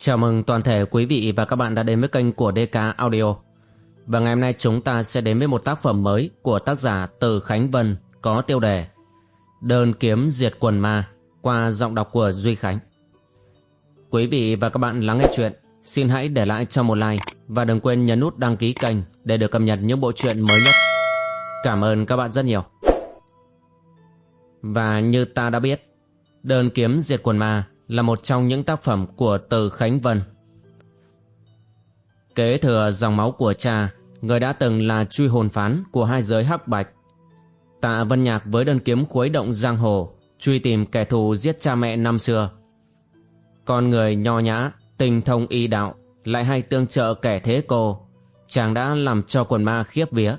Chào mừng toàn thể quý vị và các bạn đã đến với kênh của DK Audio. Và ngày hôm nay chúng ta sẽ đến với một tác phẩm mới của tác giả Từ Khánh Vân có tiêu đề Đơn kiếm diệt quần ma qua giọng đọc của Duy Khánh. Quý vị và các bạn lắng nghe chuyện, xin hãy để lại cho một like và đừng quên nhấn nút đăng ký kênh để được cập nhật những bộ truyện mới nhất. Cảm ơn các bạn rất nhiều. Và như ta đã biết, Đơn kiếm diệt quần ma là một trong những tác phẩm của Từ Khánh Vân. Kế thừa dòng máu của cha, người đã từng là truy hồn phán của hai giới hắc bạch. Tạ Vân Nhạc với đơn kiếm khuấy động giang hồ, truy tìm kẻ thù giết cha mẹ năm xưa. Con người nho nhã, tình thông y đạo, lại hay tương trợ kẻ thế cô, chàng đã làm cho quần ma khiếp vía.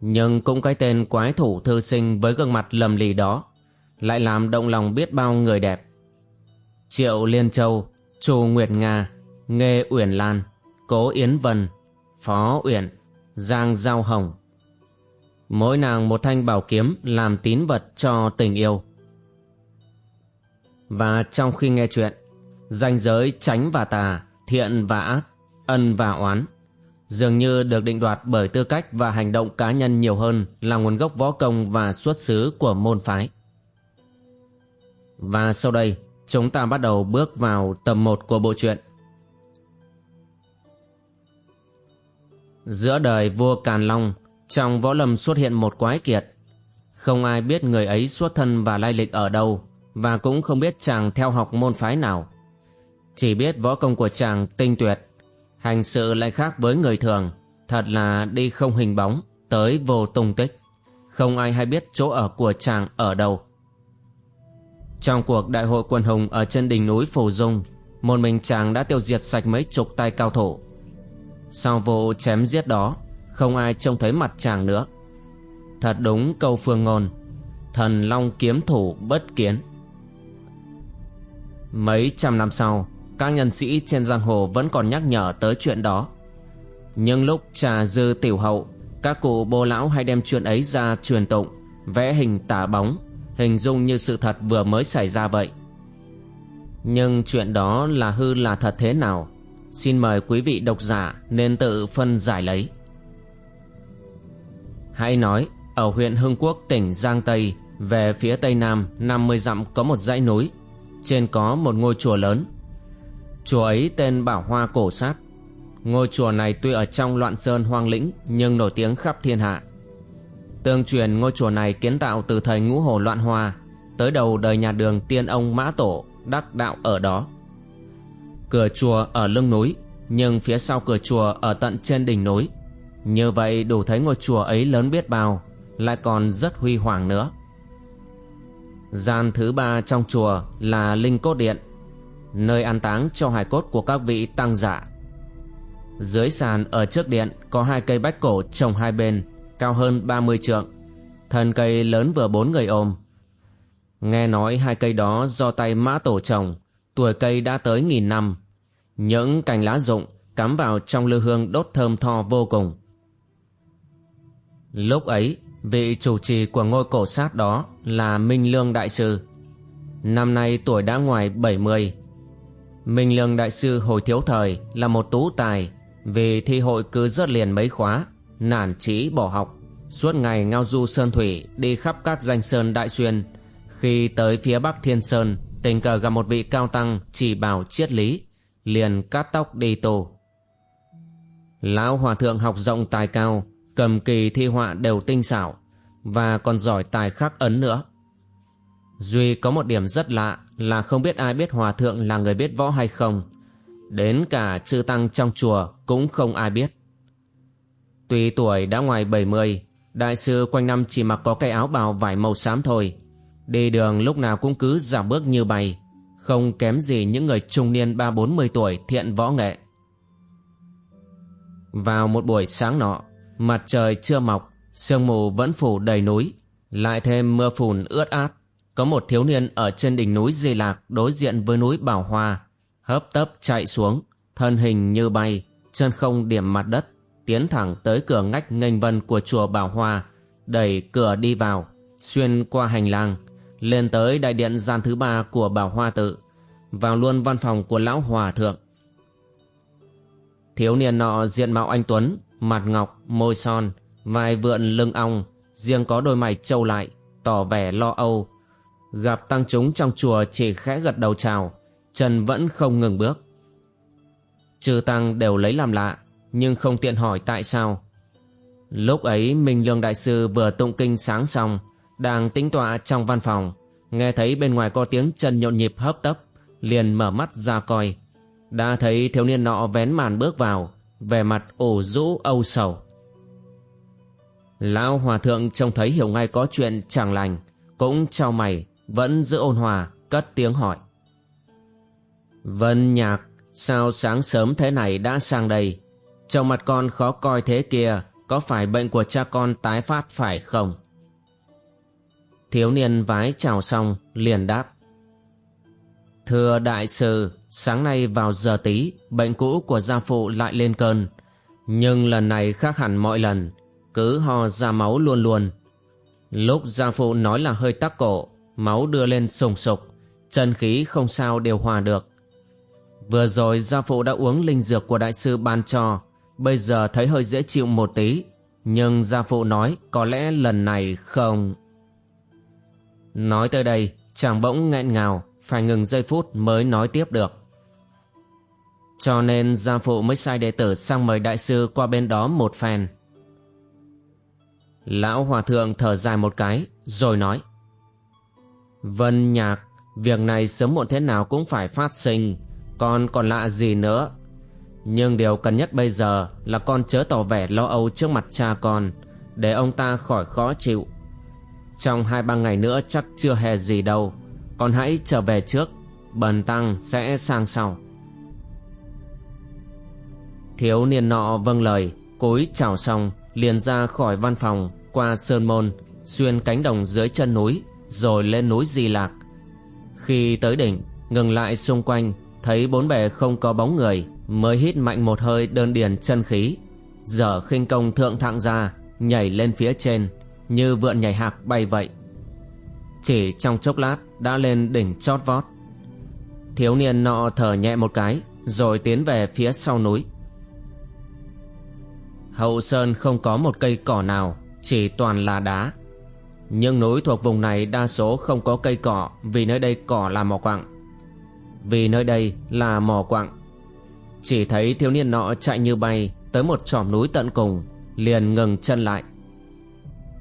Nhưng cũng cái tên quái thủ thư sinh với gương mặt lầm lì đó, lại làm động lòng biết bao người đẹp. Triệu Liên Châu, Chu Nguyệt Nga, Nghê Uyển Lan, Cố Yến Vân, Phó Uyển, Giang Giao Hồng. Mỗi nàng một thanh bảo kiếm làm tín vật cho tình yêu. Và trong khi nghe chuyện, danh giới tránh và tà, thiện và ác, ân và oán, dường như được định đoạt bởi tư cách và hành động cá nhân nhiều hơn là nguồn gốc võ công và xuất xứ của môn phái. Và sau đây, chúng ta bắt đầu bước vào tập 1 của bộ truyện. Giữa đời vua Càn Long, trong võ lâm xuất hiện một quái kiệt. Không ai biết người ấy xuất thân và lai lịch ở đâu, và cũng không biết chàng theo học môn phái nào. Chỉ biết võ công của chàng tinh tuyệt, hành sự lại khác với người thường, thật là đi không hình bóng, tới vô tung tích. Không ai hay biết chỗ ở của chàng ở đâu. Trong cuộc đại hội quân hùng ở trên đỉnh núi Phù Dung, một mình chàng đã tiêu diệt sạch mấy chục tay cao thủ. Sau vụ chém giết đó, không ai trông thấy mặt chàng nữa. Thật đúng câu phương ngôn, thần long kiếm thủ bất kiến. Mấy trăm năm sau, các nhân sĩ trên giang hồ vẫn còn nhắc nhở tới chuyện đó. Nhưng lúc trà dư tiểu hậu, các cụ bô lão hay đem chuyện ấy ra truyền tụng, vẽ hình tả bóng hình dung như sự thật vừa mới xảy ra vậy. Nhưng chuyện đó là hư là thật thế nào? Xin mời quý vị độc giả nên tự phân giải lấy. Hãy nói, ở huyện Hưng Quốc tỉnh Giang Tây, về phía tây nam 50 dặm có một dãy núi, trên có một ngôi chùa lớn. Chùa ấy tên Bảo Hoa Cổ Sát. Ngôi chùa này tuy ở trong loạn sơn hoang lĩnh nhưng nổi tiếng khắp thiên hạ. Tương truyền ngôi chùa này kiến tạo từ thời ngũ hồ loạn hoa tới đầu đời nhà đường tiên ông Mã Tổ, đắc đạo ở đó. Cửa chùa ở lưng núi, nhưng phía sau cửa chùa ở tận trên đỉnh núi. Như vậy đủ thấy ngôi chùa ấy lớn biết bao, lại còn rất huy hoàng nữa. Gian thứ ba trong chùa là Linh Cốt Điện, nơi an táng cho hài cốt của các vị tăng giả. Dưới sàn ở trước điện có hai cây bách cổ trồng hai bên cao hơn 30 trượng, thân cây lớn vừa bốn người ôm. Nghe nói hai cây đó do tay mã tổ trồng, tuổi cây đã tới nghìn năm. Những cành lá rụng cắm vào trong lư hương đốt thơm tho vô cùng. Lúc ấy, vị chủ trì của ngôi cổ sát đó là Minh Lương Đại Sư. Năm nay tuổi đã ngoài 70. Minh Lương Đại Sư hồi thiếu thời là một tú tài vì thi hội cứ rớt liền mấy khóa nản chí bỏ học. Suốt ngày ngao du sơn thủy đi khắp các danh sơn đại xuyên. Khi tới phía bắc thiên sơn, tình cờ gặp một vị cao tăng chỉ bảo triết lý, liền cắt tóc đi tù. Lão hòa thượng học rộng tài cao, cầm kỳ thi họa đều tinh xảo và còn giỏi tài khắc ấn nữa. Duy có một điểm rất lạ là không biết ai biết hòa thượng là người biết võ hay không. Đến cả chư tăng trong chùa cũng không ai biết. Tuy tuổi đã ngoài 70, đại sư quanh năm chỉ mặc có cái áo bào vải màu xám thôi. Đi đường lúc nào cũng cứ giảm bước như bay, không kém gì những người trung niên ba bốn mươi tuổi thiện võ nghệ. Vào một buổi sáng nọ, mặt trời chưa mọc, sương mù vẫn phủ đầy núi, lại thêm mưa phùn ướt át. Có một thiếu niên ở trên đỉnh núi Di Lạc đối diện với núi Bảo Hoa, hấp tấp chạy xuống, thân hình như bay, chân không điểm mặt đất, tiến thẳng tới cửa ngách nghênh vân của chùa Bảo Hoa, đẩy cửa đi vào, xuyên qua hành lang, lên tới đại điện gian thứ ba của Bảo Hoa tự, vào luôn văn phòng của lão hòa thượng. Thiếu niên nọ diện mạo anh Tuấn, mặt ngọc, môi son, vai vượn lưng ong, riêng có đôi mày trâu lại, tỏ vẻ lo âu. Gặp tăng chúng trong chùa chỉ khẽ gật đầu chào, chân vẫn không ngừng bước. Chư tăng đều lấy làm lạ, nhưng không tiện hỏi tại sao. Lúc ấy Minh Lương Đại Sư vừa tụng kinh sáng xong, đang tĩnh tọa trong văn phòng, nghe thấy bên ngoài có tiếng chân nhộn nhịp hấp tấp, liền mở mắt ra coi. Đã thấy thiếu niên nọ vén màn bước vào, vẻ mặt ổ rũ âu sầu. Lão hòa thượng trông thấy hiểu ngay có chuyện chẳng lành, cũng trao mày, vẫn giữ ôn hòa, cất tiếng hỏi. Vân nhạc, sao sáng sớm thế này đã sang đây? Trong mặt con khó coi thế kia, có phải bệnh của cha con tái phát phải không? Thiếu niên vái chào xong, liền đáp. Thưa đại sư, sáng nay vào giờ tí, bệnh cũ của gia phụ lại lên cơn. Nhưng lần này khác hẳn mọi lần, cứ ho ra máu luôn luôn. Lúc gia phụ nói là hơi tắc cổ, máu đưa lên sùng sục, chân khí không sao điều hòa được. Vừa rồi gia phụ đã uống linh dược của đại sư ban cho, bây giờ thấy hơi dễ chịu một tí, nhưng gia phụ nói có lẽ lần này không... Nói tới đây, chàng bỗng nghẹn ngào, phải ngừng giây phút mới nói tiếp được. Cho nên gia phụ mới sai đệ tử sang mời đại sư qua bên đó một phen. Lão hòa thượng thở dài một cái, rồi nói. Vân nhạc, việc này sớm muộn thế nào cũng phải phát sinh, còn còn lạ gì nữa. Nhưng điều cần nhất bây giờ là con chớ tỏ vẻ lo âu trước mặt cha con, để ông ta khỏi khó chịu. Trong hai ba ngày nữa chắc chưa hề gì đâu, con hãy trở về trước, bần tăng sẽ sang sau. Thiếu niên nọ vâng lời, cúi chào xong, liền ra khỏi văn phòng, qua sơn môn, xuyên cánh đồng dưới chân núi, rồi lên núi Di Lạc. Khi tới đỉnh, ngừng lại xung quanh, thấy bốn bề không có bóng người, mới hít mạnh một hơi đơn điền chân khí, dở khinh công thượng thạng ra, nhảy lên phía trên, như vượn nhảy hạc bay vậy. Chỉ trong chốc lát đã lên đỉnh chót vót. Thiếu niên nọ thở nhẹ một cái, rồi tiến về phía sau núi. Hậu Sơn không có một cây cỏ nào, chỉ toàn là đá. Nhưng núi thuộc vùng này đa số không có cây cỏ vì nơi đây cỏ là mỏ quặng. Vì nơi đây là mỏ quặng. Chỉ thấy thiếu niên nọ chạy như bay tới một tròm núi tận cùng, liền ngừng chân lại.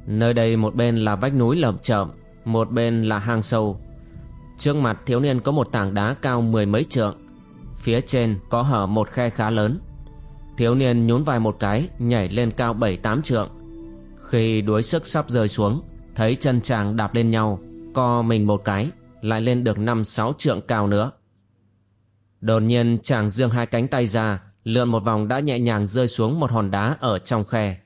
Nơi đây một bên là vách núi lởm chởm, một bên là hang sâu. Trước mặt thiếu niên có một tảng đá cao mười mấy trượng, phía trên có hở một khe khá lớn. Thiếu niên nhún vai một cái, nhảy lên cao bảy tám trượng. Khi đuối sức sắp rơi xuống, thấy chân chàng đạp lên nhau, co mình một cái, lại lên được năm sáu trượng cao nữa. Đột nhiên chàng dương hai cánh tay ra, lượn một vòng đã nhẹ nhàng rơi xuống một hòn đá ở trong khe.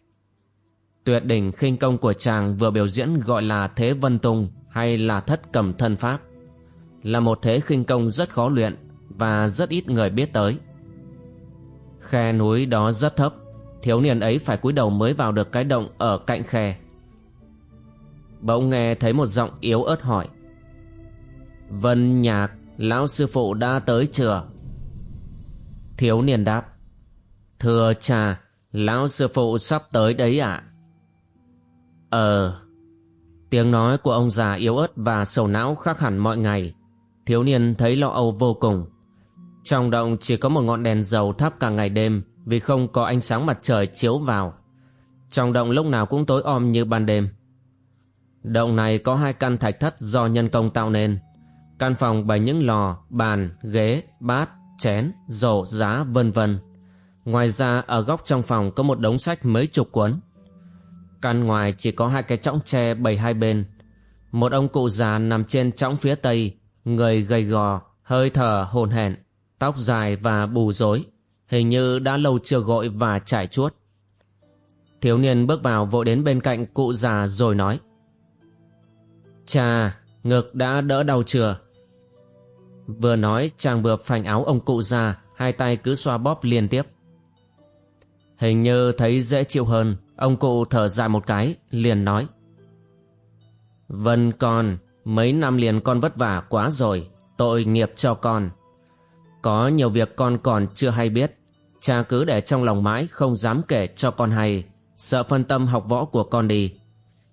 Tuyệt đỉnh khinh công của chàng vừa biểu diễn gọi là Thế Vân Tung hay là Thất Cầm Thân Pháp. Là một thế khinh công rất khó luyện và rất ít người biết tới. Khe núi đó rất thấp, thiếu niên ấy phải cúi đầu mới vào được cái động ở cạnh khe. Bỗng nghe thấy một giọng yếu ớt hỏi. Vân Nhạc, lão sư phụ đã tới chưa? Thiếu niên đáp. Thưa cha, lão sư phụ sắp tới đấy ạ. Ờ... Tiếng nói của ông già yếu ớt và sầu não khác hẳn mọi ngày. Thiếu niên thấy lo âu vô cùng. Trong động chỉ có một ngọn đèn dầu thắp cả ngày đêm vì không có ánh sáng mặt trời chiếu vào. Trong động lúc nào cũng tối om như ban đêm. Động này có hai căn thạch thất do nhân công tạo nên. Căn phòng bày những lò, bàn, ghế, bát, chén, rổ, giá vân vân. Ngoài ra ở góc trong phòng có một đống sách mấy chục cuốn. Căn ngoài chỉ có hai cái chõng tre bày hai bên. Một ông cụ già nằm trên chõng phía tây, người gầy gò, hơi thở hồn hển, tóc dài và bù rối, hình như đã lâu chưa gội và trải chuốt. Thiếu niên bước vào vội đến bên cạnh cụ già rồi nói. Cha, ngực đã đỡ đau chưa? Vừa nói chàng vừa phành áo ông cụ ra, hai tay cứ xoa bóp liên tiếp. Hình như thấy dễ chịu hơn, Ông cụ thở dài một cái, liền nói. Vân con, mấy năm liền con vất vả quá rồi, tội nghiệp cho con. Có nhiều việc con còn chưa hay biết Cha cứ để trong lòng mãi không dám kể cho con hay Sợ phân tâm học võ của con đi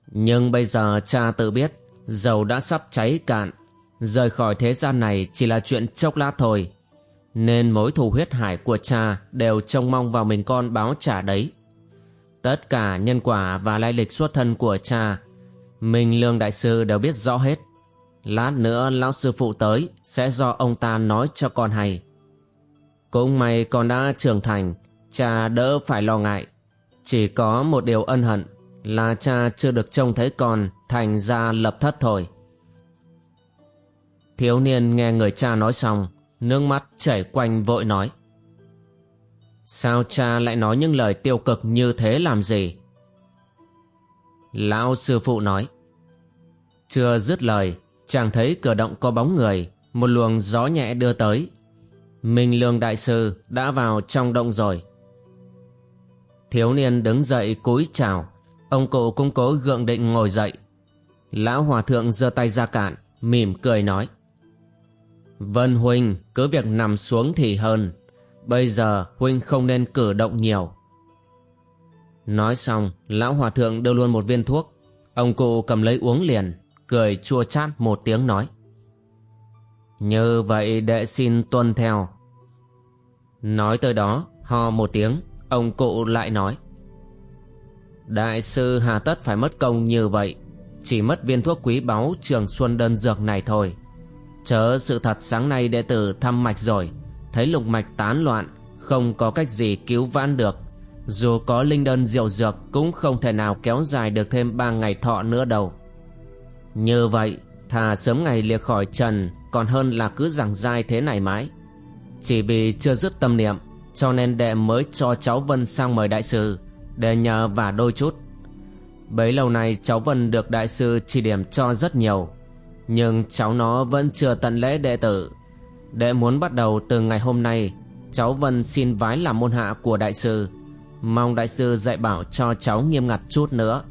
Nhưng bây giờ cha tự biết Dầu đã sắp cháy cạn Rời khỏi thế gian này chỉ là chuyện chốc lát thôi. Nên mối thù huyết hải của cha Đều trông mong vào mình con báo trả đấy. Tất cả nhân quả và lai lịch xuất thân của cha, Minh Lương Đại Sư đều biết rõ hết. Lát nữa lão sư phụ tới Sẽ do ông ta nói cho con hay. Cũng may con đã trưởng thành, Cha đỡ phải lo ngại. Chỉ có một điều ân hận Là cha chưa được trông thấy con Thành ra lập thất thôi. Thiếu niên nghe người cha nói xong, Nước mắt chảy quanh vội nói. Sao cha lại nói những lời tiêu cực như thế làm gì? Lão sư phụ nói. Chưa dứt lời, Chàng thấy cửa động có bóng người, Một luồng gió nhẹ đưa tới. Minh Lương Đại Sư đã vào trong động rồi. Thiếu niên đứng dậy cúi chào. Ông cụ cũng cố gượng định ngồi dậy. Lão Hòa Thượng giơ tay ra cạn Mỉm cười nói. Vân Huynh, cứ việc nằm xuống thì hơn. Bây giờ Huynh không nên cử động nhiều. Nói xong, Lão Hòa Thượng đưa luôn một viên thuốc. Ông cụ cầm lấy uống liền, Cười chua chát một tiếng nói. Như vậy đệ xin tuân theo. Nói tới đó, Ho một tiếng, Ông cụ lại nói. Đại sư hà tất phải mất công như vậy, Chỉ mất viên thuốc quý báu Trường xuân đơn dược này thôi. Chớ sự thật sáng nay đệ tử thăm mạch rồi. Thấy lục mạch tán loạn, Không có cách gì cứu vãn được. Dù có linh đơn diệu dược Cũng không thể nào kéo dài được thêm ba ngày thọ nữa đâu. Như vậy, Thà sớm ngày lìa khỏi trần, Còn hơn là cứ giảng dai thế này mãi. Chỉ vì chưa dứt tâm niệm, Cho nên đệ mới cho cháu Vân sang mời đại sư, Để nhờ và đôi chút. Bấy lâu nay cháu Vân được đại sư chỉ điểm cho rất nhiều. Nhưng cháu nó vẫn chưa tận lễ đệ tử. Đệ muốn bắt đầu từ ngày hôm nay, Cháu Vân xin vái làm môn hạ của đại sư. Mong đại sư dạy bảo cho cháu nghiêm ngặt chút nữa.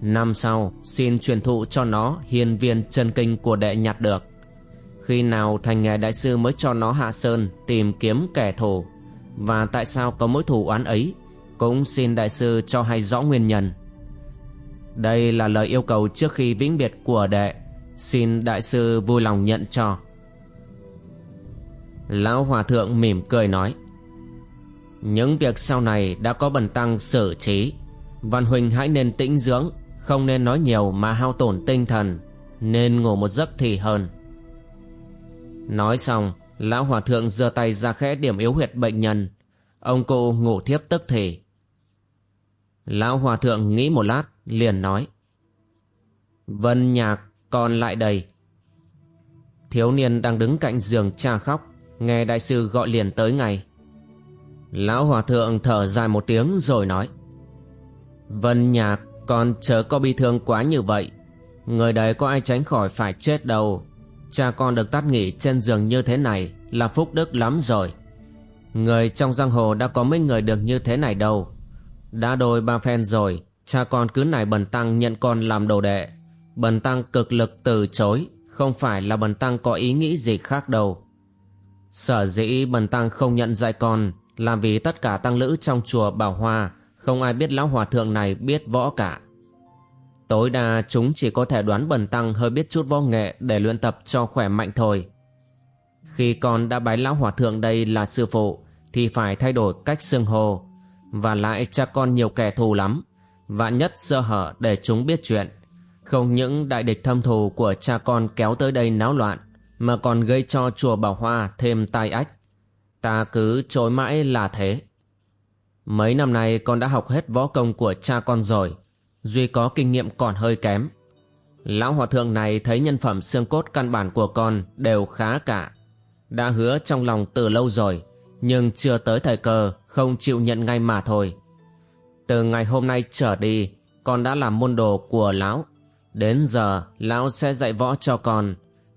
Năm sau, xin truyền thụ cho nó hiền viên chân kinh của đệ nhặt được. Khi nào thành nghề đại sư mới cho nó hạ sơn tìm kiếm kẻ thù. Và tại sao có mối thù oán ấy, Cũng xin đại sư cho hay rõ nguyên nhân. Đây là lời yêu cầu trước khi vĩnh biệt của đệ. Xin đại sư vui lòng nhận cho. Lão Hòa Thượng mỉm cười nói, Những việc sau này đã có bần tăng xử trí. Văn huynh hãy nên tĩnh dưỡng, Không nên nói nhiều mà hao tổn tinh thần, Nên ngủ một giấc thì hơn. Nói xong, Lão Hòa Thượng giơ tay ra khẽ điểm yếu huyệt bệnh nhân. Ông cụ ngủ thiếp tức thì. Lão Hòa Thượng nghĩ một lát, Liền nói, Vân Nhạc còn lại đây. Thiếu niên đang đứng cạnh giường cha khóc, Nghe đại sư gọi liền tới ngay. Lão hòa thượng thở dài một tiếng rồi nói, Vân nhạc, con chớ có bi thương quá như vậy. Người đấy có ai tránh khỏi phải chết đâu. Cha con được tắt nghỉ trên giường như thế này Là phúc đức lắm rồi. Người trong giang hồ đã có mấy người được như thế này đâu. Đã đôi ba phen rồi, Cha con cứ nài bần tăng nhận con làm đồ đệ. Bần tăng cực lực từ chối, Không phải là bần tăng có ý nghĩ gì khác đâu Sở dĩ bần tăng không nhận dạy con, là vì tất cả tăng lữ trong chùa Bảo Hoa, không ai biết lão hòa thượng này biết võ cả. Tối đa chúng chỉ có thể đoán bần tăng hơi biết chút võ nghệ để luyện tập cho khỏe mạnh thôi. Khi con đã bái lão hòa thượng đây là sư phụ, thì phải thay đổi cách xưng hô và lại cha con nhiều kẻ thù lắm, vạn nhất sơ hở để chúng biết chuyện không những đại địch thâm thù của cha con kéo tới đây náo loạn mà còn gây cho chùa Bảo Hoa thêm tai ách. Ta cứ chối mãi là thế. Mấy năm nay con đã học hết võ công của cha con rồi, duy có kinh nghiệm còn hơi kém. Lão hòa thượng này thấy nhân phẩm xương cốt căn bản của con đều khá cả. Đã hứa trong lòng từ lâu rồi, nhưng chưa tới thời cơ không chịu nhận ngay mà thôi. Từ ngày hôm nay trở đi, con đã làm môn đồ của lão. Đến giờ, lão sẽ dạy võ cho con.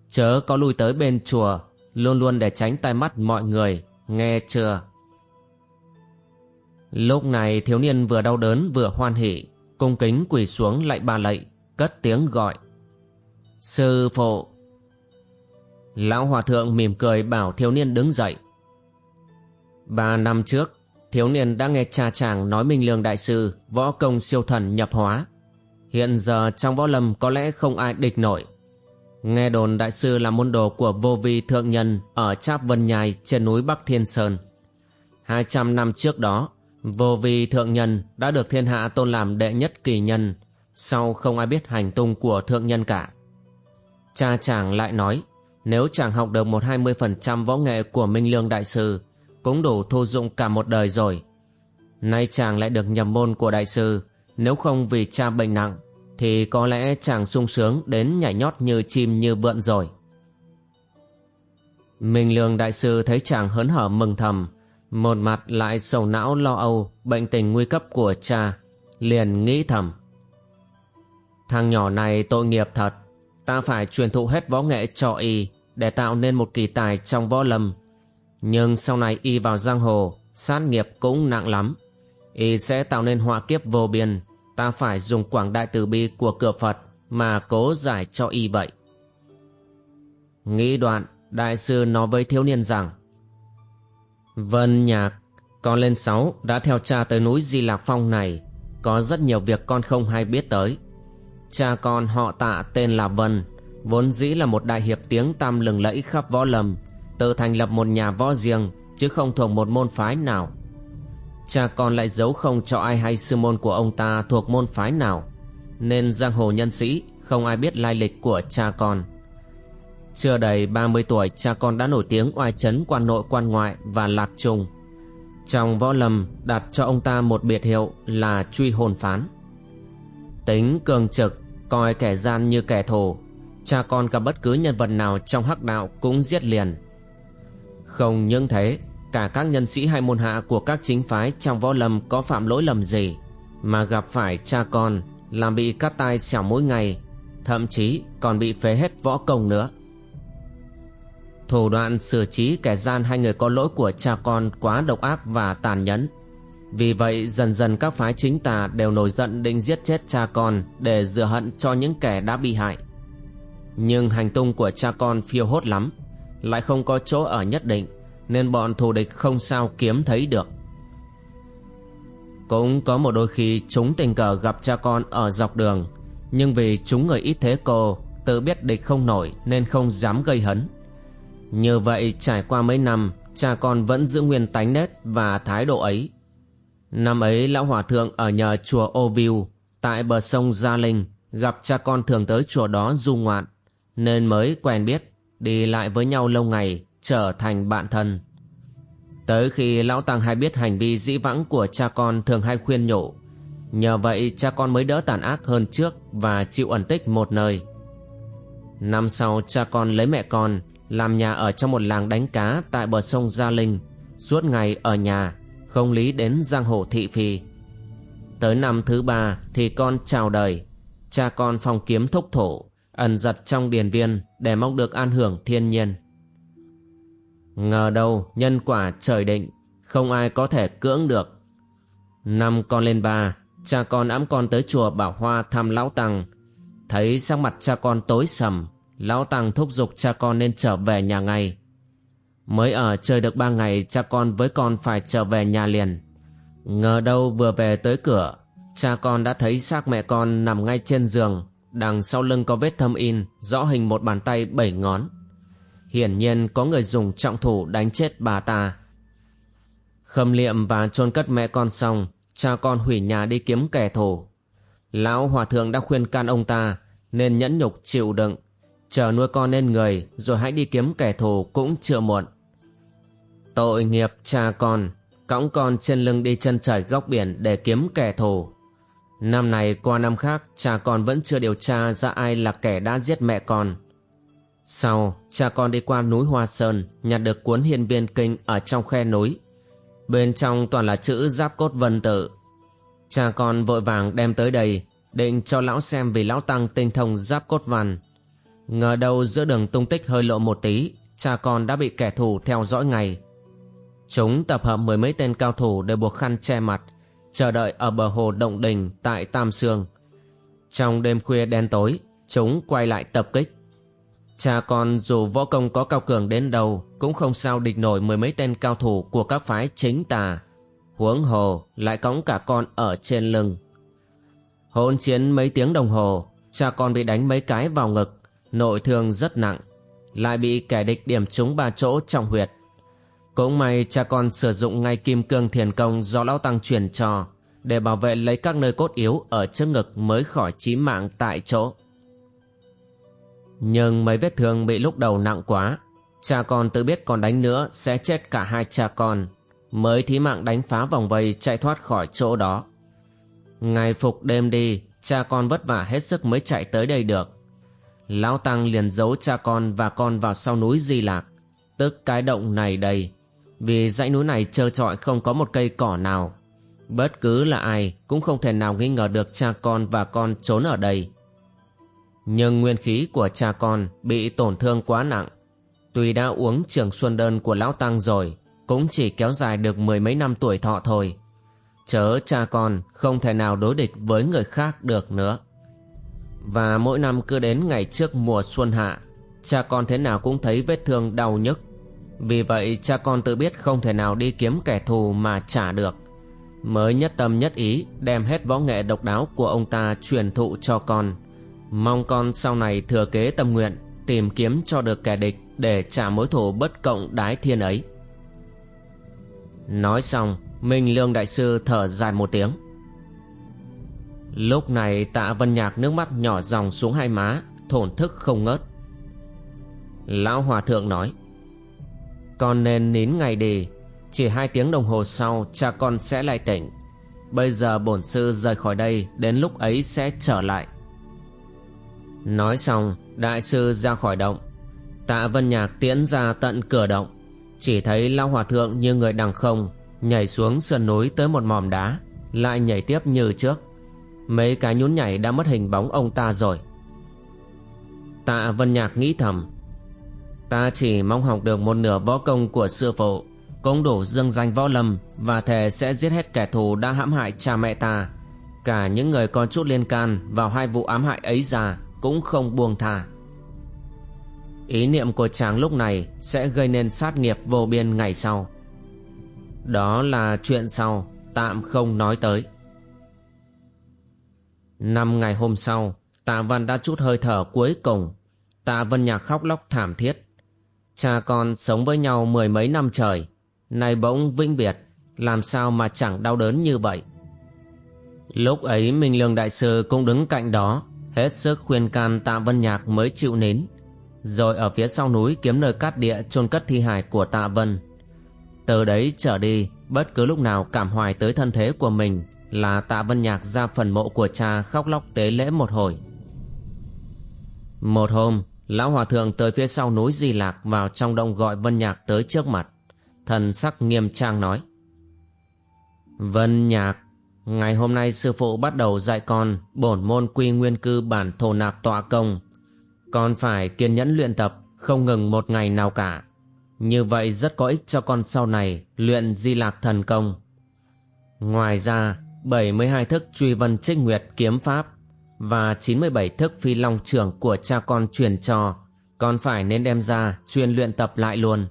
Chớ có lui tới bên chùa Luôn luôn để tránh tai mắt mọi người. Nghe chưa? Lúc này thiếu niên vừa đau đớn vừa hoan hỉ Cung kính quỳ xuống lại bà lạy Cất tiếng gọi. Sư phụ! Lão hòa thượng mỉm cười bảo thiếu niên đứng dậy. Ba năm trước, thiếu niên đã nghe cha chàng nói Minh Lương Đại Sư võ công siêu thần nhập hóa. Hiện giờ trong võ lâm có lẽ không ai địch nổi. Nghe đồn Đại Sư là môn đồ của vô vi thượng nhân ở Tráp Vân Nhai trên núi Bắc Thiên Sơn. 200 năm trước đó, vô vi thượng nhân đã được thiên hạ tôn làm đệ nhất kỳ nhân, sau không ai biết hành tung của thượng nhân cả. Cha chàng lại nói, nếu chàng học được một hai mươi phần trăm võ nghệ của Minh Lương Đại Sư, cũng đủ thu dụng cả một đời rồi. Nay chàng lại được nhập môn của Đại Sư, nếu không vì cha bệnh nặng, thì có lẽ chàng sung sướng đến nhảy nhót như chim như vượn rồi. Minh Lương Đại Sư thấy chàng hớn hở mừng thầm, một mặt lại sầu não lo âu bệnh tình nguy cấp của cha, liền nghĩ thầm. Thằng nhỏ này tội nghiệp thật, ta phải truyền thụ hết võ nghệ cho y để tạo nên một kỳ tài trong võ lâm. Nhưng sau này y vào giang hồ, sát nghiệp cũng nặng lắm. Y sẽ tạo nên họa kiếp vô biên, ta phải dùng quảng đại từ bi của cửa Phật mà cố giải cho y vậy. Nghĩ đoạn, đại sư nói với thiếu niên rằng Vân Nhạc, con lên sáu đã theo cha tới núi Di Lạc Phong này, có rất nhiều việc con không hay biết tới. Cha con họ tạ tên là Vân, vốn dĩ là một đại hiệp tiếng tam lừng lẫy khắp võ lâm, tự thành lập một nhà võ riêng, chứ không thuộc một môn phái nào. Cha con lại giấu không cho ai hay sư môn của ông ta thuộc môn phái nào, nên giang hồ nhân sĩ không ai biết lai lịch của cha con. Chưa đầy 30 tuổi cha con đã nổi tiếng oai chấn quan nội quan ngoại và lạc trùng. Trong võ lâm đặt cho ông ta một biệt hiệu là truy hồn phán. Tính cường trực, coi kẻ gian như kẻ thù, cha con gặp bất cứ nhân vật nào trong hắc đạo cũng giết liền. Không những thế, cả các nhân sĩ hay môn hạ của các chính phái trong võ lâm có phạm lỗi lầm gì mà gặp phải cha con làm bị cắt tai xẻo mỗi ngày, thậm chí còn bị phế hết võ công nữa. Thủ đoạn xử trí kẻ gian hai người có lỗi của cha con quá độc ác và tàn nhẫn. Vì vậy dần dần các phái chính tà đều nổi giận định giết chết cha con để rửa hận cho những kẻ đã bị hại. Nhưng hành tung của cha con phiêu hốt lắm, lại không có chỗ ở nhất định, nên bọn thù địch không sao kiếm thấy được. Cũng có một đôi khi chúng tình cờ gặp cha con ở dọc đường, nhưng vì chúng người ít thế cô, tự biết địch không nổi nên không dám gây hấn. Như vậy trải qua mấy năm, cha con vẫn giữ nguyên tánh nết và thái độ ấy. Năm ấy lão hòa thượng ở nhờ chùa Ô Viu, tại bờ sông Gia Linh, gặp cha con thường tới chùa đó du ngoạn, nên mới quen biết, đi lại với nhau lâu ngày, trở thành bạn thân. Tới khi lão tăng hay biết hành vi dĩ vãng của cha con thường hay khuyên nhủ, nhờ vậy cha con mới đỡ tàn ác hơn trước và chịu ẩn tích một nơi. Năm sau cha con lấy mẹ con làm nhà ở trong một làng đánh cá tại bờ sông Gia Linh, suốt ngày ở nhà, không lý đến giang hồ thị phi. Tới năm thứ ba thì con chào đời, cha con phong kiếm thúc thổ, ẩn giật trong điền viên để mong được an hưởng thiên nhiên. Ngờ đâu nhân quả trời định, không ai có thể cưỡng được. Năm con lên ba, cha con ẵm con tới chùa Bảo Hoa thăm lão tăng, thấy sắc mặt cha con tối sầm, Lão Tăng thúc giục cha con nên trở về nhà ngay. Mới ở chơi được ba ngày cha con với con phải trở về nhà liền. Ngờ đâu vừa về tới cửa, cha con đã thấy xác mẹ con nằm ngay trên giường, đằng sau lưng có vết thâm in, rõ hình một bàn tay bảy ngón. Hiển nhiên có người dùng trọng thủ đánh chết bà ta. Khâm liệm và chôn cất mẹ con xong, cha con hủy nhà đi kiếm kẻ thù. Lão hòa thượng đã khuyên can ông ta nên nhẫn nhục chịu đựng chờ nuôi con nên người rồi hãy đi kiếm kẻ thù cũng chưa muộn. Tội nghiệp cha con, cõng con trên lưng đi chân trời góc biển để kiếm kẻ thù. Năm này qua năm khác cha con vẫn chưa điều tra ra ai là kẻ đã giết mẹ con. Sau, cha con đi qua núi Hoa Sơn nhặt được cuốn hiên viên kinh ở trong khe núi. Bên trong toàn là chữ giáp cốt vân tự. Cha con vội vàng đem tới đây, định cho lão xem vì lão tăng tinh thông giáp cốt văn. Ngờ đâu giữa đường tung tích hơi lộ một tí, cha con đã bị kẻ thù theo dõi ngay. Chúng tập hợp mười mấy tên cao thủ đều buộc khăn che mặt, chờ đợi ở bờ hồ Động Đình tại Tam Sương. Trong đêm khuya đen tối, chúng quay lại tập kích. Cha con dù võ công có cao cường đến đâu cũng không sao địch nổi mười mấy tên cao thủ của các phái chính tà. Huống hồ lại cõng cả con ở trên lưng. Hỗn chiến mấy tiếng đồng hồ, cha con bị đánh mấy cái vào ngực, nội thương rất nặng, lại bị kẻ địch điểm trúng ba chỗ trong huyệt. Cũng may cha con sử dụng ngay kim cương thiền công do lão tăng truyền cho để bảo vệ lấy các nơi cốt yếu ở trước ngực mới khỏi chí mạng tại chỗ. Nhưng mấy vết thương bị lúc đầu nặng quá, cha con tự biết còn đánh nữa sẽ chết cả hai cha con, mới thí mạng đánh phá vòng vây chạy thoát khỏi chỗ đó. Ngày phục đêm đi, cha con vất vả hết sức mới chạy tới đây được. Lão Tăng liền giấu cha con và con vào sau núi Di Lạc, tức cái động này đây, vì dãy núi này trơ trọi không có một cây cỏ nào. Bất cứ là ai cũng không thể nào nghi ngờ được cha con và con trốn ở đây. Nhưng nguyên khí của cha con bị tổn thương quá nặng. Tuy đã uống trường xuân đơn của Lão Tăng rồi, cũng chỉ kéo dài được mười mấy năm tuổi thọ thôi. Chớ cha con không thể nào đối địch với người khác được nữa. Và mỗi năm cứ đến ngày trước mùa xuân hạ, cha con thế nào cũng thấy vết thương đau nhức. Vì vậy cha con tự biết không thể nào đi kiếm kẻ thù mà trả được. Mới nhất tâm nhất ý đem hết võ nghệ độc đáo của ông ta truyền thụ cho con. Mong con sau này thừa kế tâm nguyện, tìm kiếm cho được kẻ địch để trả mối thù bất cộng đái thiên ấy. Nói xong, Minh Lương Đại Sư thở dài một tiếng. Lúc này tạ vân nhạc nước mắt nhỏ dòng xuống hai má, thổn thức không ngớt. Lão Hòa Thượng nói, Con nên nín ngày đi, chỉ hai tiếng đồng hồ sau cha con sẽ lại tỉnh. Bây giờ bổn sư rời khỏi đây, đến lúc ấy sẽ trở lại. Nói xong, đại sư ra khỏi động. Tạ Vân Nhạc tiễn ra tận cửa động. Chỉ thấy Lão Hòa Thượng như người đằng không, nhảy xuống sườn núi tới một mỏm đá, lại nhảy tiếp như trước. Mấy cái nhún nhảy đã mất hình bóng ông ta rồi. Tạ Vân Nhạc nghĩ thầm. Ta chỉ mong học được một nửa võ công của sư phụ, cũng đủ dương danh võ lâm và thề sẽ giết hết kẻ thù đã hãm hại cha mẹ ta. Cả những người có chút liên can vào hai vụ ám hại ấy ra cũng không buông tha. Ý niệm của chàng lúc này sẽ gây nên sát nghiệp vô biên ngày sau. Đó là chuyện sau, tạm không nói tới. Năm ngày hôm sau, Tạ Văn đã chút hơi thở cuối cùng. Tạ Vân Nhạc khóc lóc thảm thiết. Cha con sống với nhau mười mấy năm trời, nay bỗng vĩnh biệt, làm sao mà chẳng đau đớn như vậy. Lúc ấy Minh Lương Đại Sư cũng đứng cạnh đó, hết sức khuyên can Tạ Vân Nhạc mới chịu nín. Rồi ở phía sau núi kiếm nơi cát địa chôn cất thi hài của Tạ Vân. Từ đấy trở đi, bất cứ lúc nào cảm hoài tới thân thế của mình là tạ vân nhạc ra phần mộ của cha khóc lóc tế lễ một hồi. Một hôm, lão hòa thượng tới phía sau núi Di Lạc vào trong động gọi Vân Nhạc tới trước mặt. Thần sắc nghiêm trang nói. Vân Nhạc, ngày hôm nay sư phụ bắt đầu dạy con bổn môn quy nguyên cư bản thổ nạp tọa công. Con phải kiên nhẫn luyện tập, không ngừng một ngày nào cả. Như vậy rất có ích cho con sau này luyện di lạc thần công. Ngoài ra, 72 thức truy vân trích nguyệt kiếm pháp và 97 thức phi long trưởng của cha con truyền cho, con phải nên đem ra chuyên luyện tập lại luôn.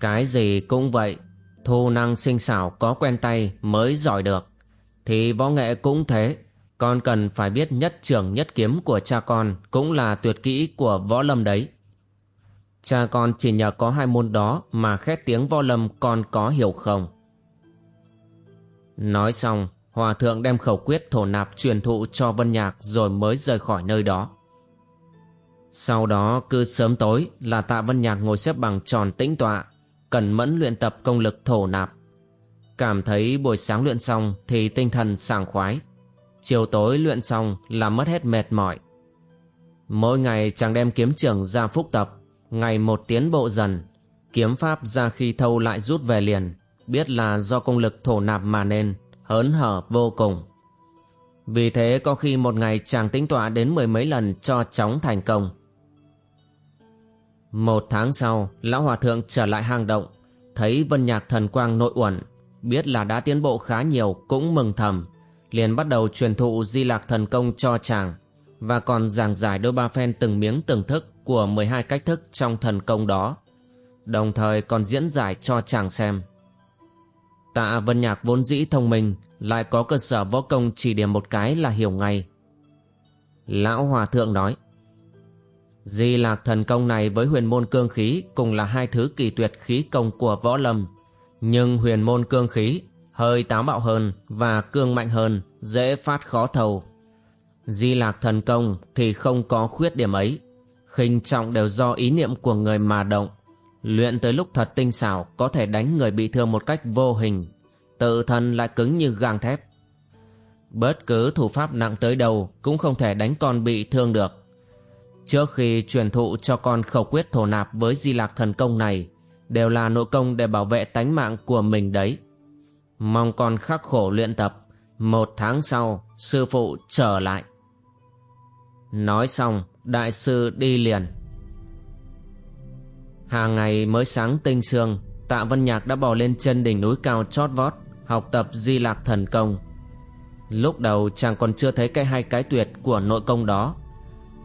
Cái gì cũng vậy, thu năng sinh xảo có quen tay mới giỏi được. Thì võ nghệ cũng thế, con cần phải biết nhất trưởng nhất kiếm của cha con cũng là tuyệt kỹ của võ lâm đấy. Cha con chỉ nhờ có hai môn đó mà khét tiếng võ lâm con có hiểu không? Nói xong, Hòa thượng đem khẩu quyết thổ nạp truyền thụ cho Vân Nhạc rồi mới rời khỏi nơi đó. Sau đó cứ sớm tối là tạ Vân Nhạc ngồi xếp bằng tròn tĩnh tọa, cần mẫn luyện tập công lực thổ nạp. Cảm thấy buổi sáng luyện xong thì tinh thần sảng khoái. Chiều tối luyện xong là mất hết mệt mỏi. Mỗi ngày chàng đem kiếm trưởng ra phúc tập, ngày một tiến bộ dần. Kiếm pháp ra khi thâu lại rút về liền, biết là do công lực thổ nạp mà nên hớn hở vô cùng. Vì thế có khi một ngày chàng tính tọa đến mười mấy lần cho chóng thành công. Một tháng sau, Lão Hòa Thượng trở lại hang động, thấy vân nhạc thần quang nội uẩn, biết là đã tiến bộ khá nhiều cũng mừng thầm, liền bắt đầu truyền thụ di lạc thần công cho chàng, và còn giảng giải đôi ba phen từng miếng từng thức của 12 cách thức trong thần công đó, đồng thời còn diễn giải cho chàng xem. Tạ Vân Nhạc vốn dĩ thông minh, lại có cơ sở võ công chỉ điểm một cái là hiểu ngay. Lão Hòa Thượng nói, Di lạc thần công này với huyền môn cương khí cùng là hai thứ kỳ tuyệt khí công của võ lâm. Nhưng huyền môn cương khí hơi táo bạo hơn và cương mạnh hơn, dễ phát khó thầu. Di lạc thần công thì không có khuyết điểm ấy. khinh trọng đều do ý niệm của người mà động. Luyện tới lúc thật tinh xảo có thể đánh người bị thương một cách vô hình. Tự thân lại cứng như gang thép. Bất cứ thủ pháp nặng tới đâu cũng không thể đánh con bị thương được. Trước khi truyền thụ cho con khẩu quyết thổ nạp với di lạc thần công này đều là nội công để bảo vệ tánh mạng của mình đấy. Mong con khắc khổ luyện tập, một tháng sau sư phụ trở lại. Nói xong, đại sư đi liền. Hàng ngày mới sáng tinh sương, Tạ Vân Nhạc đã bò lên chân đỉnh núi cao chót vót, học tập di lạc thần công. Lúc đầu chàng còn chưa thấy cái hay cái tuyệt của nội công đó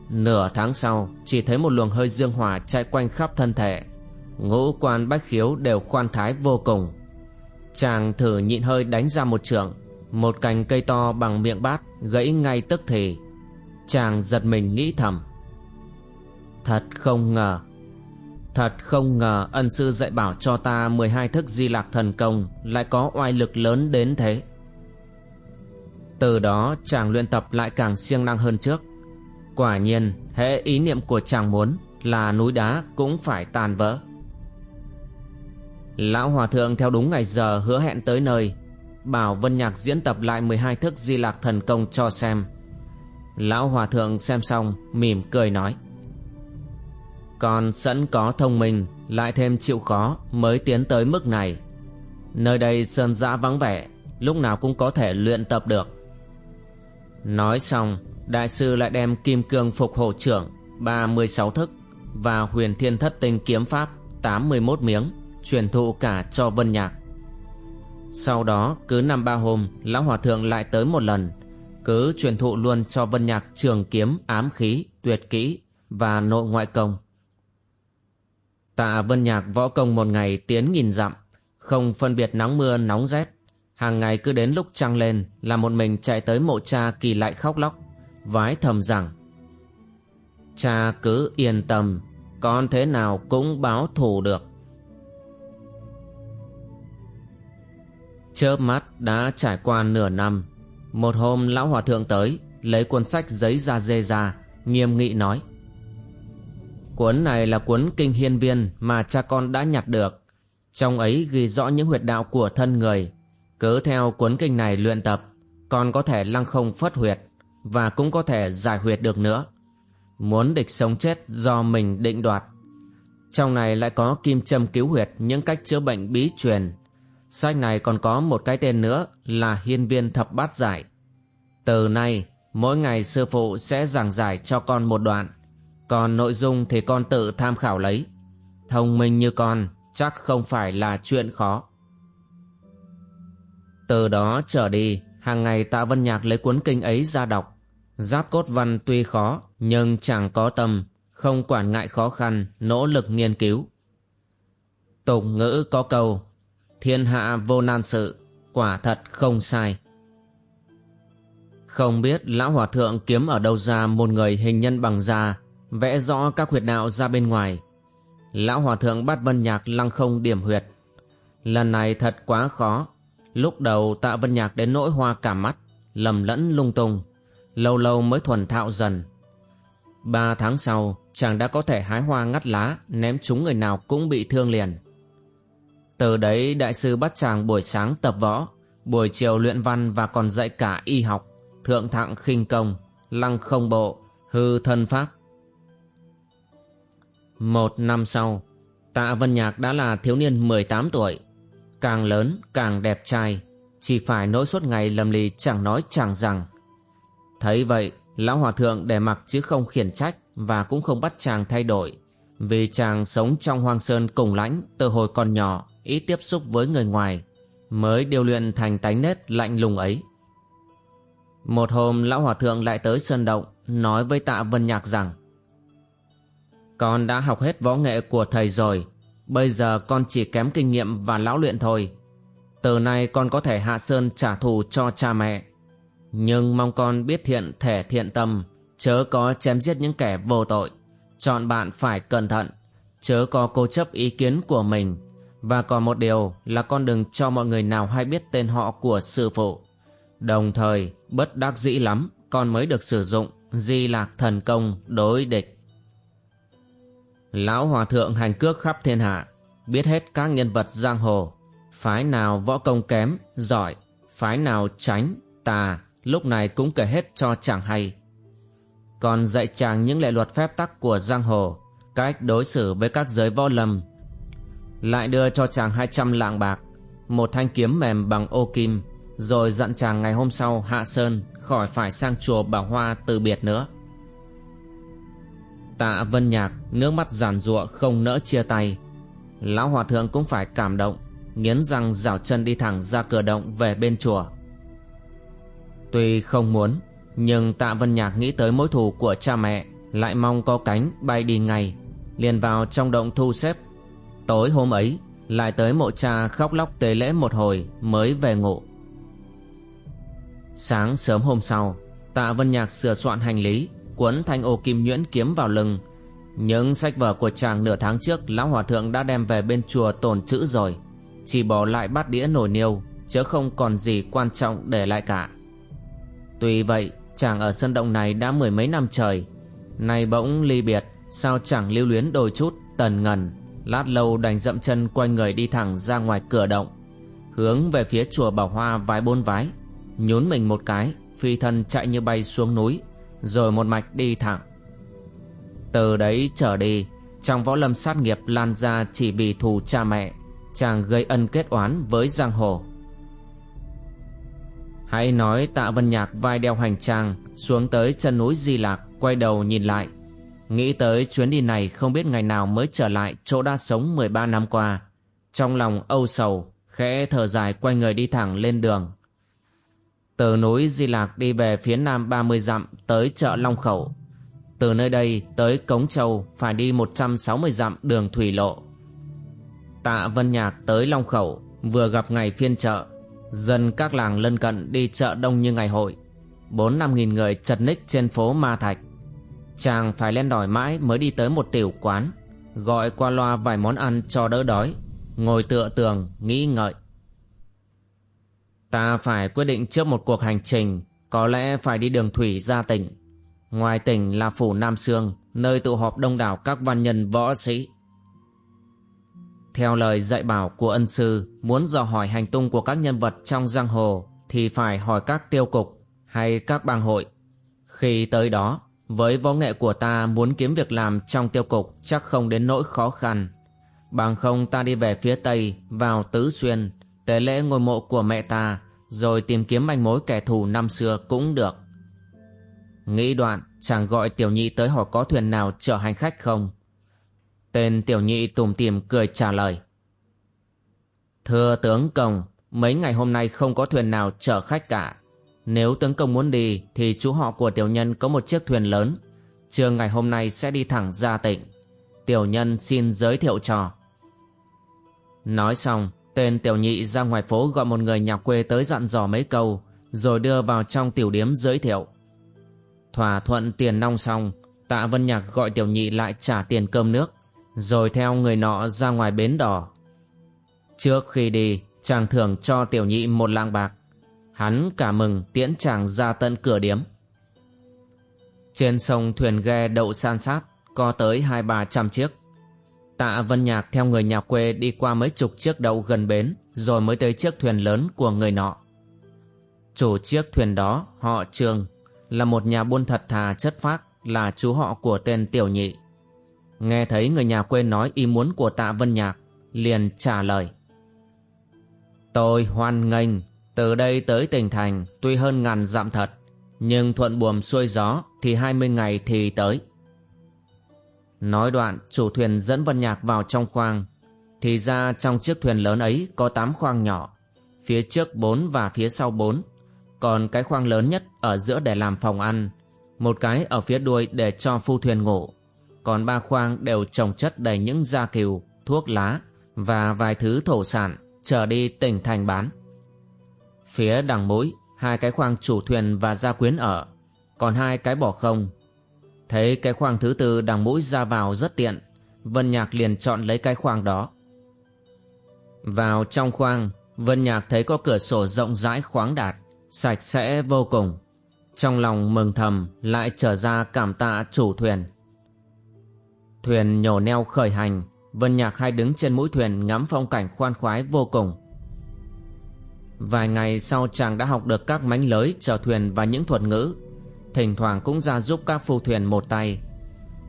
Nửa tháng sau Chỉ thấy một luồng hơi dương hỏa chạy quanh khắp thân thể Ngũ quan bách khiếu đều khoan thái vô cùng. Chàng thử nhịn hơi đánh ra một trượng, Một cành cây to bằng miệng bát Gãy ngay tức thì. Chàng giật mình nghĩ thầm. Thật không ngờ Thật không ngờ ân sư dạy bảo cho ta 12 thức di lạc thần công Lại có oai lực lớn đến thế. Từ đó chàng luyện tập lại càng siêng năng hơn trước. Quả nhiên hệ ý niệm của chàng muốn Là núi đá cũng phải tan vỡ. Lão Hòa Thượng theo đúng ngày giờ hứa hẹn tới nơi, Bảo Vân Nhạc diễn tập lại 12 thức di lạc thần công cho xem. Lão Hòa Thượng xem xong, mỉm cười nói Còn sẵn có thông minh, Lại thêm chịu khó mới tiến tới mức này. Nơi đây sơn dã vắng vẻ, Lúc nào cũng có thể luyện tập được. Nói xong, Đại sư lại đem kim cương phục hộ trưởng 36 thức và huyền thiên thất tinh kiếm pháp 81 miếng truyền thụ cả cho Vân Nhạc. Sau đó cứ năm ba hôm Lão Hòa Thượng lại tới một lần cứ truyền thụ luôn cho Vân Nhạc trường kiếm ám khí, tuyệt kỹ và nội ngoại công. Tạ Vân Nhạc võ công một ngày tiến nghìn dặm không phân biệt nắng mưa nóng rét hàng ngày cứ đến lúc trăng lên là một mình chạy tới mộ cha kỳ lại khóc lóc vái thầm rằng Cha cứ yên tâm Con thế nào cũng báo thù được Chớp mắt đã trải qua nửa năm Một hôm, lão hòa thượng tới, Lấy cuốn sách giấy da dê ra, Nghiêm nghị nói, Cuốn này là cuốn kinh hiên viên Mà cha con đã nhặt được Trong ấy ghi rõ những huyệt đạo của thân người Cứ theo cuốn kinh này luyện tập, Con có thể lăng không phất huyệt và cũng có thể giải huyệt được nữa. Muốn địch sống chết do mình định đoạt. Trong này lại có kim châm cứu huyệt, những cách chữa bệnh bí truyền. Sách này còn có một cái tên nữa là hiên viên thập bát giải. Từ nay, mỗi ngày sư phụ sẽ giảng giải cho con một đoạn. Còn nội dung thì con tự tham khảo lấy. Thông minh như con chắc không phải là chuyện khó. Từ đó trở đi, hàng ngày Tạ Vân Nhạc lấy cuốn kinh ấy ra đọc. Giáp cốt văn tuy khó, nhưng chẳng có tâm, không quản ngại khó khăn, nỗ lực nghiên cứu. Tục ngữ có câu, thiên hạ vô nan sự, quả thật không sai. Không biết lão hòa thượng kiếm ở đâu ra một người hình nhân bằng da, vẽ rõ các huyệt đạo ra bên ngoài. Lão hòa thượng bắt vân nhạc lăng không điểm huyệt. Lần này thật quá khó, Lúc đầu tạ vân nhạc đến nỗi hoa cả mắt, lầm lẫn lung tung, lâu lâu mới thuần thạo dần. Ba tháng sau, chàng đã có thể hái hoa ngắt lá, ném chúng người nào cũng bị thương liền. Từ đấy đại sư bắt chàng buổi sáng tập võ, buổi chiều luyện văn và còn dạy cả y học, thượng thặng khinh công, lăng không bộ, hư thân pháp. Một năm sau, Tạ Vân Nhạc đã là thiếu niên 18 tuổi, Càng lớn càng đẹp trai Chỉ phải nỗi suốt ngày lầm lì chẳng nói chẳng rằng Thấy vậy Lão Hòa Thượng để mặc chứ không khiển trách Và cũng không bắt chàng thay đổi Vì chàng sống trong hoang sơn cùng lãnh Từ hồi còn nhỏ Ít tiếp xúc với người ngoài Mới điều luyện thành tánh nết lạnh lùng ấy. Một hôm, Lão Hòa Thượng lại tới Sơn Động, Nói với tạ Vân Nhạc rằng, Con đã học hết võ nghệ của thầy rồi, Bây giờ con chỉ kém kinh nghiệm và lão luyện thôi. Từ nay con có thể hạ sơn trả thù cho cha mẹ. Nhưng mong con biết thiện thể thiện tâm, Chớ có chém giết những kẻ vô tội. Chọn bạn phải cẩn thận, Chớ có cố chấp ý kiến của mình. Và còn một điều là con đừng cho mọi người nào hay biết tên họ của sư phụ. Đồng thời bất đắc dĩ lắm Con mới được sử dụng Di lạc thần công đối địch. Lão Hòa Thượng hành cước khắp thiên hạ Biết hết các nhân vật giang hồ. Phái nào võ công kém, giỏi Phái nào tránh, tà Lúc này cũng kể hết cho chàng hay. Còn dạy chàng những lệ luật phép tắc của giang hồ Cách đối xử với các giới võ lâm lại đưa cho chàng 200 lạng bạc, Một thanh kiếm mềm bằng ô kim, Rồi dặn chàng ngày hôm sau hạ sơn Khỏi phải sang chùa Bảo Hoa từ biệt nữa. Tạ Vân Nhạc nước mắt giàn giụa không nỡ chia tay. Lão Hòa Thượng cũng phải cảm động, Nghiến răng rảo chân đi thẳng ra cửa động về bên chùa. Tuy không muốn, Nhưng Tạ Vân Nhạc nghĩ tới mối thù của cha mẹ, Lại mong có cánh bay đi ngay, Liền vào trong động thu xếp. Tối hôm ấy, Lại tới mộ cha khóc lóc tế lễ một hồi Mới về ngủ Sáng sớm hôm sau, Tạ Vân Nhạc sửa soạn hành lý Quấn thanh ô kim nhuyễn kiếm vào lưng. Những sách vở của chàng nửa tháng trước, Lão Hòa Thượng đã đem về bên chùa tồn chữ rồi. Chỉ bỏ lại bát đĩa nồi niêu, Chứ không còn gì quan trọng để lại cả. Tuy vậy, chàng ở sân động này đã mười mấy năm trời. Nay bỗng ly biệt, Sao chẳng lưu luyến đôi chút, Tần ngần. Lát lâu đành dậm chân quay người đi thẳng ra ngoài cửa động, Hướng về phía chùa Bảo Hoa vái bốn vái, Nhún mình một cái, Phi thân chạy như bay xuống núi, Rồi một mạch đi thẳng. Từ đấy trở đi, Trong võ lâm sát nghiệp lan ra chỉ vì thù cha mẹ, Chàng gây ân kết oán với giang hồ. Hãy nói tạ vân nhạc vai đeo hành trang, Xuống tới chân núi Di Lạc Quay đầu nhìn lại. Nghĩ tới chuyến đi này không biết ngày nào mới trở lại chỗ đã sống 13 năm qua. Trong lòng âu sầu, khẽ thở dài quay người đi thẳng lên đường. Từ núi Di Lạc đi về phía nam 30 dặm tới chợ Long Khẩu. Từ nơi đây tới Cống Châu phải đi 160 dặm đường thủy lộ. Tạ Vân Nhạc tới Long Khẩu vừa gặp ngày phiên chợ. Dân các làng lân cận đi chợ đông như ngày hội. 4-5 nghìn người chật ních trên phố Ma Thạch. Chàng phải lên đòi mãi mới đi tới một tiểu quán. Gọi qua loa vài món ăn cho đỡ đói. Ngồi tựa tường, nghĩ ngợi. Ta phải quyết định trước một cuộc hành trình, Có lẽ phải đi đường thủy ra tỉnh. Ngoài tỉnh là phủ Nam Sương, Nơi tụ họp đông đảo các văn nhân võ sĩ. Theo lời dạy bảo của ân sư, Muốn dò hỏi hành tung của các nhân vật trong giang hồ Thì phải hỏi các tiêu cục Hay các bang hội. Khi tới đó với võ nghệ của ta muốn kiếm việc làm trong tiêu cục chắc không đến nỗi khó khăn. Bằng không ta đi về phía Tây, vào Tứ Xuyên, tế lễ ngôi mộ của mẹ ta, rồi tìm kiếm manh mối kẻ thù năm xưa cũng được. Nghĩ đoạn, chàng gọi tiểu nhị tới hỏi có thuyền nào chở hành khách không. Tên tiểu nhị tùm tìm cười trả lời. Thưa tướng công, mấy ngày hôm nay không có thuyền nào chở khách cả. Nếu tướng công muốn đi thì chú họ của tiểu nhân có một chiếc thuyền lớn. Trưa ngày hôm nay sẽ đi thẳng ra tỉnh. Tiểu nhân xin giới thiệu trò. Nói xong, tên tiểu nhị ra ngoài phố gọi một người nhà quê tới dặn dò mấy câu, rồi đưa vào trong tiểu điếm giới thiệu. Thỏa thuận tiền nong xong, tạ vân nhạc gọi tiểu nhị lại trả tiền cơm nước, rồi theo người nọ ra ngoài bến đỏ. Trước khi đi, chàng thưởng cho tiểu nhị một lạng bạc, Hắn cả mừng tiễn chàng ra tận cửa điếm. Trên sông thuyền ghe đậu san sát, có tới hai ba trăm chiếc. Tạ Vân Nhạc theo người nhà quê đi qua mấy chục chiếc đậu gần bến, rồi mới tới chiếc thuyền lớn của người nọ. Chủ chiếc thuyền đó, họ trường là một nhà buôn thật thà chất phác, là chú họ của tên Tiểu Nhị. Nghe thấy người nhà quê nói ý muốn của Tạ Vân Nhạc, liền trả lời. Tôi hoan nghênh từ đây tới tỉnh thành tuy hơn ngàn dặm thật, nhưng thuận buồm xuôi gió thì hai mươi ngày thì tới. Nói đoạn chủ thuyền dẫn Vân Nhạc vào trong khoang, thì ra trong chiếc thuyền lớn ấy có tám khoang nhỏ, phía trước bốn và phía sau bốn, còn cái khoang lớn nhất ở giữa để làm phòng ăn, một cái ở phía đuôi để cho phu thuyền ngủ, còn ba khoang đều trồng chất đầy những gia cừu, thuốc lá và vài thứ thổ sản chờ đi tỉnh thành bán. Phía đằng mũi, hai cái khoang chủ thuyền và gia quyến ở, còn hai cái bỏ không. Thấy cái khoang thứ tư đằng mũi ra vào rất tiện, Vân Nhạc liền chọn lấy cái khoang đó. Vào trong khoang, Vân Nhạc thấy có cửa sổ rộng rãi khoáng đạt, sạch sẽ vô cùng. Trong lòng mừng thầm lại trở ra cảm tạ chủ thuyền. Thuyền nhổ neo khởi hành, Vân Nhạc hay đứng trên mũi thuyền ngắm phong cảnh khoan khoái vô cùng. Vài ngày sau chàng đã học được các mánh lới chèo thuyền và những thuật ngữ, thỉnh thoảng cũng ra giúp các phu thuyền một tay.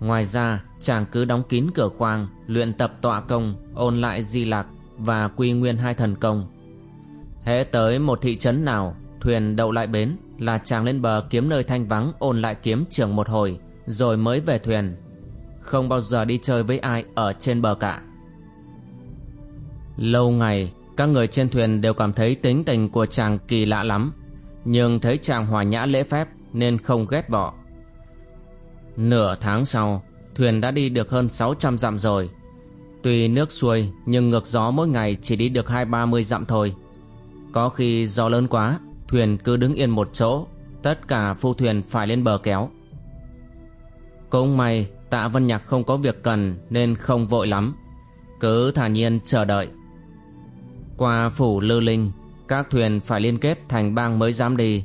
Ngoài ra, chàng cứ đóng kín cửa khoang, luyện tập tọa công, ôn lại di lạc và quy nguyên hai thần công. Hễ tới một thị trấn nào, thuyền đậu lại bến là chàng lên bờ kiếm nơi thanh vắng ôn lại kiếm trường một hồi, rồi mới về thuyền. Không bao giờ đi chơi với ai ở trên bờ cả. Lâu ngày, các người trên thuyền đều cảm thấy tính tình của chàng kỳ lạ lắm, nhưng thấy chàng hòa nhã lễ phép nên không ghét bỏ. Nửa tháng sau, thuyền đã đi được hơn 600 dặm rồi. Tuy nước xuôi nhưng ngược gió mỗi ngày chỉ đi được hai ba mươi dặm thôi. Có khi gió lớn quá, thuyền cứ đứng yên một chỗ, tất cả phu thuyền phải lên bờ kéo. Cũng may tạ Vân Nhạc không có việc cần nên không vội lắm, cứ thản nhiên chờ đợi. Qua phủ Lư Linh, các thuyền phải liên kết thành bang mới dám đi.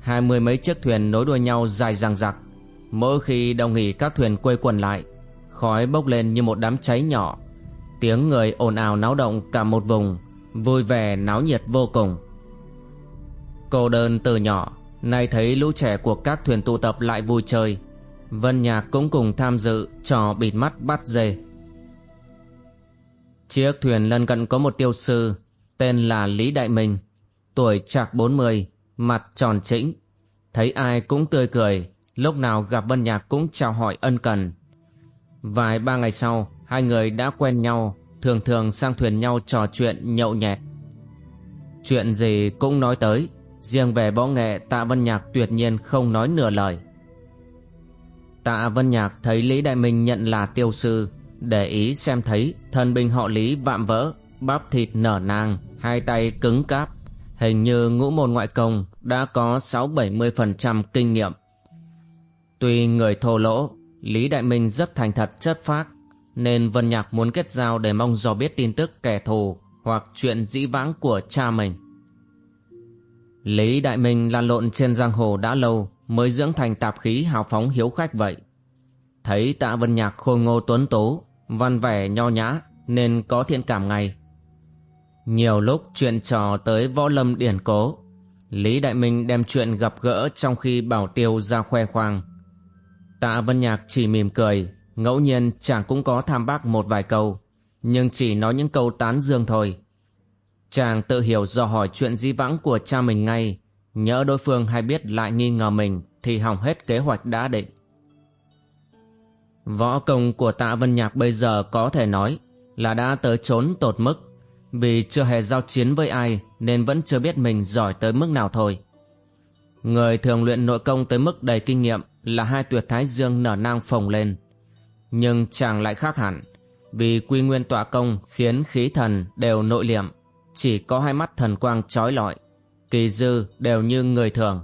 Hai mươi mấy chiếc thuyền nối đuôi nhau dài dằng dặc, mỗi khi đồng nghỉ các thuyền quây quần lại, khói bốc lên như một đám cháy nhỏ, tiếng người ồn ào náo động cả một vùng vui vẻ náo nhiệt vô cùng. Cô đơn từ nhỏ, nay thấy lũ trẻ của các thuyền tụ tập lại vui chơi, Vân Nhạc cũng cùng tham dự trò bịt mắt bắt dê. Chiếc thuyền lân cận có một tiêu sư, tên là Lý Đại Minh, tuổi chạc 40, mặt tròn trĩnh thấy ai cũng tươi cười, lúc nào gặp Vân Nhạc cũng chào hỏi ân cần. Vài ba ngày sau, hai người đã quen nhau, thường thường sang thuyền nhau trò chuyện nhậu nhẹt. Chuyện gì cũng nói tới, riêng về võ nghệ Tạ Vân Nhạc tuyệt nhiên không nói nửa lời. Tạ Vân Nhạc thấy Lý Đại Minh nhận là tiêu sư, để ý xem thấy thần binh họ Lý vạm vỡ, bắp thịt nở nang, hai tay cứng cáp, hình như ngũ môn ngoại công đã có 6-70% kinh nghiệm. Tuy người thô lỗ, Lý Đại Minh rất thành thật chất phác, nên Vân Nhạc muốn kết giao để mong dò biết tin tức kẻ thù hoặc chuyện dĩ vãng của cha mình. Lý Đại Minh lan lộn trên giang hồ đã lâu mới dưỡng thành tạp khí hào phóng hiếu khách vậy. Thấy tạ Vân Nhạc khôi ngô tuấn tố, văn vẻ nho nhã nên có thiện cảm ngay. Nhiều lúc chuyện trò tới võ lâm điển cố, Lý Đại Minh đem chuyện gặp gỡ trong khi bảo tiêu ra khoe khoang. Tạ Vân Nhạc chỉ mỉm cười Ngẫu nhiên chàng cũng có tham bác một vài câu, nhưng chỉ nói những câu tán dương thôi. Chàng tự hiểu do hỏi chuyện di vãng của cha mình ngay, nhỡ đối phương hay biết lại nghi ngờ mình thì hỏng hết kế hoạch đã định. Võ công của tạ Vân Nhạc bây giờ có thể nói là đã tới trốn tột mức, vì chưa hề giao chiến với ai nên vẫn chưa biết mình giỏi tới mức nào thôi. Người thường luyện nội công tới mức đầy kinh nghiệm là hai tuyệt thái dương nở nang phồng lên, nhưng chàng lại khác hẳn Vì quy nguyên tọa công khiến khí thần đều nội liệm Chỉ có hai mắt thần quang trói lọi Kỳ dư đều như người thường.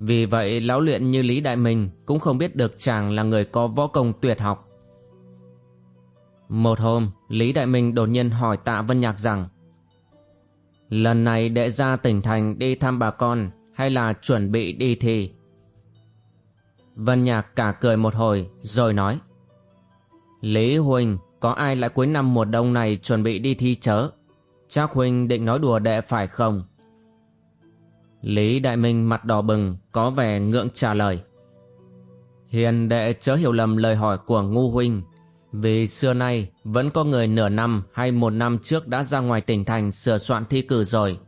Vì vậy lão luyện như Lý Đại Minh Cũng không biết được chàng là người có võ công tuyệt học Một hôm Lý Đại Minh đột nhiên hỏi tạ Vân Nhạc rằng Lần này đệ ra tỉnh thành đi thăm bà con Hay là chuẩn bị đi thi Vân Nhạc cả cười một hồi rồi nói Lý Huynh, có ai lại cuối năm mùa đông này chuẩn bị đi thi chớ? Chắc Huynh định nói đùa đệ phải không? Lý Đại Minh mặt đỏ bừng, có vẻ ngượng trả lời. Hiền đệ chớ hiểu lầm lời hỏi của Ngu Huynh, vì xưa nay vẫn có người nửa năm hay một năm trước đã ra ngoài tỉnh thành sửa soạn thi cử rồi,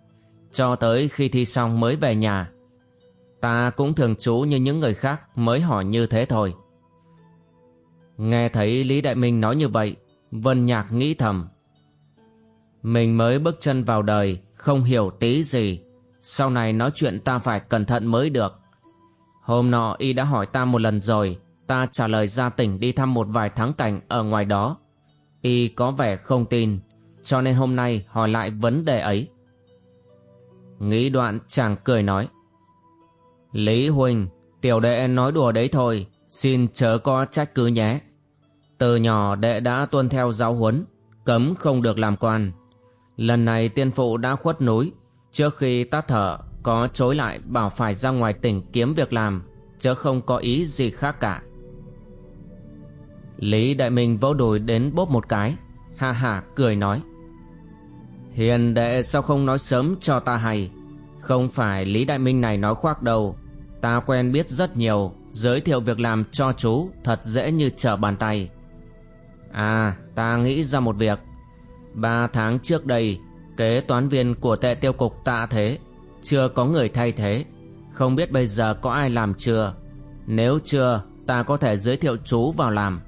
cho tới khi thi xong mới về nhà. Ta cũng thường trú như những người khác mới hỏi như thế thôi. Nghe thấy Lý Đại Minh nói như vậy, Vân Nhạc nghĩ thầm. Mình mới bước chân vào đời, không hiểu tí gì. Sau này nói chuyện ta phải cẩn thận mới được. Hôm nọ y đã hỏi ta một lần rồi, ta trả lời ra tỉnh đi thăm một vài thắng cảnh ở ngoài đó. Y có vẻ không tin, cho nên hôm nay hỏi lại vấn đề ấy. Nghĩ đoạn chàng cười nói. Lý huỳnh tiểu đệ nói đùa đấy thôi, xin chớ có trách cứ nhé. Từ nhỏ đệ đã tuân theo giáo huấn, cấm không được làm quan. Lần này tiên phụ đã khuất núi, trước khi tắt thở có chối lại bảo phải ra ngoài tỉnh kiếm việc làm, chứ không có ý gì khác cả. Lý Đại Minh vỗ đùi đến bóp một cái, ha ha cười nói. Hiền đệ sao không nói sớm cho ta hay, không phải Lý Đại Minh này nói khoác đâu, ta quen biết rất nhiều, giới thiệu việc làm cho chú thật dễ như trở bàn tay. À, ta nghĩ ra một việc. Ba tháng trước đây, kế toán viên của tệ tiêu cục tạ thế, chưa có người thay thế. Không biết bây giờ có ai làm chưa? Nếu chưa, ta có thể giới thiệu chú vào làm.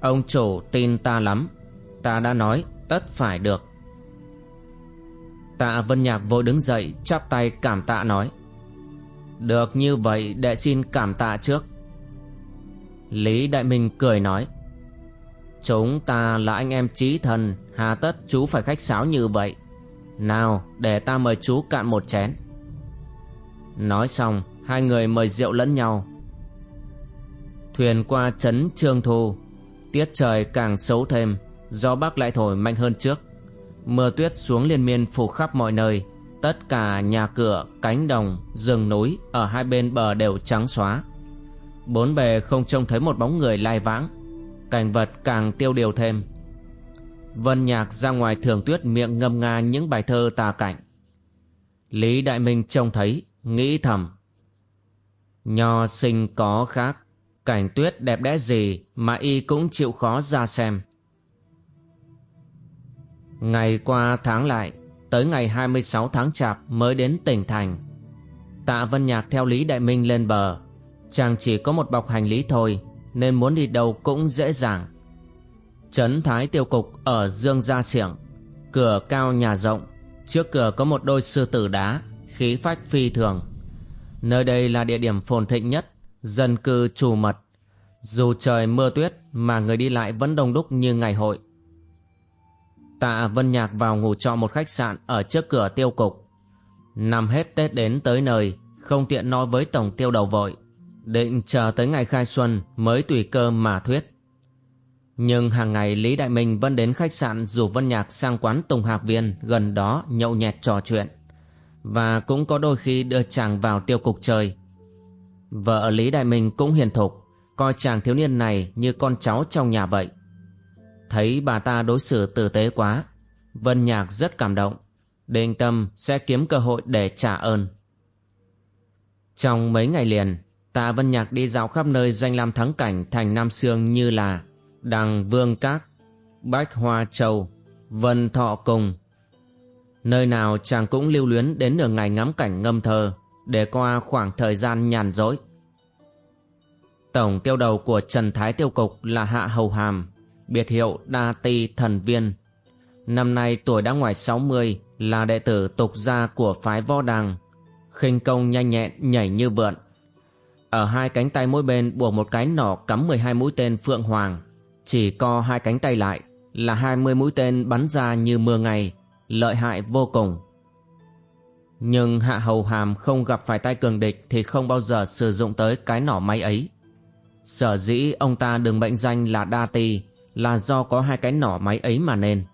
Ông chủ tin ta lắm. Ta đã nói, tất phải được. Tạ Vân Nhạc vội đứng dậy, chắp tay cảm tạ nói. Được như vậy, đệ xin cảm tạ trước. Lý Đại Minh cười nói. Chúng ta là anh em trí thần Hà tất chú phải khách sáo như vậy nào để ta mời chú cạn một chén. Nói xong Hai người mời rượu lẫn nhau. Thuyền qua trấn Trương Thu Tiết trời càng xấu thêm Gió bắc lại thổi mạnh hơn trước. Mưa tuyết xuống liên miên phủ khắp mọi nơi Tất cả nhà cửa, cánh đồng, rừng núi Ở hai bên bờ đều trắng xóa. Bốn bề không trông thấy một bóng người lai vãng. Cảnh vật càng tiêu điều thêm vân nhạc ra ngoài thường tuyết miệng ngâm nga những bài thơ tà cảnh. Lý đại minh trông thấy, nghĩ thầm. Nho sinh có khác, cảnh tuyết đẹp đẽ gì mà y cũng chịu khó ra xem. Ngày qua tháng lại, tới ngày 26 tháng chạp mới đến tỉnh thành. Tạ vân nhạc theo lý đại minh lên bờ. Chàng chỉ có một bọc hành lý thôi, nên muốn đi đâu cũng dễ dàng. Trấn Thái Tiêu Cục ở Dương Gia Xiểng, cửa cao nhà rộng, trước cửa có một đôi sư tử đá, khí phách phi thường. Nơi đây là địa điểm phồn thịnh nhất, dân cư trù mật. Dù trời mưa tuyết mà người đi lại vẫn đông đúc như ngày hội. Tạ Vân Nhạc vào ngủ trọ một khách sạn ở trước cửa tiêu cục. Năm hết Tết đến tới nơi, không tiện nói với tổng tiêu đầu vội định chờ tới ngày khai xuân mới tùy cơ mà thuyết. Nhưng hàng ngày Lý Đại Minh vẫn đến khách sạn rủ Vân Nhạc sang quán Tùng Hạc Viên gần đó nhậu nhẹt trò chuyện. Và cũng có đôi khi đưa chàng vào tiêu cục chơi. Vợ Lý Đại Minh cũng hiền thục, coi chàng thiếu niên này như con cháu trong nhà vậy. Thấy bà ta đối xử tử tế quá, Vân Nhạc rất cảm động, định tâm sẽ kiếm cơ hội để trả ơn. Trong mấy ngày liền, Tạ Vân Nhạc đi dạo khắp nơi danh lam thắng cảnh thành Nam Sương như là Đằng Vương Các, Bách Hoa Châu, Vân Thọ Cùng. Nơi nào chàng cũng lưu luyến đến nửa ngày ngắm cảnh ngâm thơ để qua khoảng thời gian nhàn rỗi. Tổng tiêu đầu của Trần Thái Tiêu Cục là Hạ Hầu Hàm, biệt hiệu Đa Ti Thần Viên. Năm nay tuổi đã ngoài 60, là đệ tử tục gia của phái võ đàng, khinh công nhanh nhẹn nhảy như vượn ở hai cánh tay mỗi bên buộc một cái nỏ cắm 12 mũi tên phượng hoàng. Chỉ co hai cánh tay lại là 20 mũi tên bắn ra như mưa ngày, lợi hại vô cùng. Nhưng Hạ Hầu Hàm không gặp phải tay cường địch thì không bao giờ sử dụng tới cái nỏ máy ấy. Sở dĩ ông ta đừng mệnh danh là Đa Ti là do có hai cái nỏ máy ấy mà nên.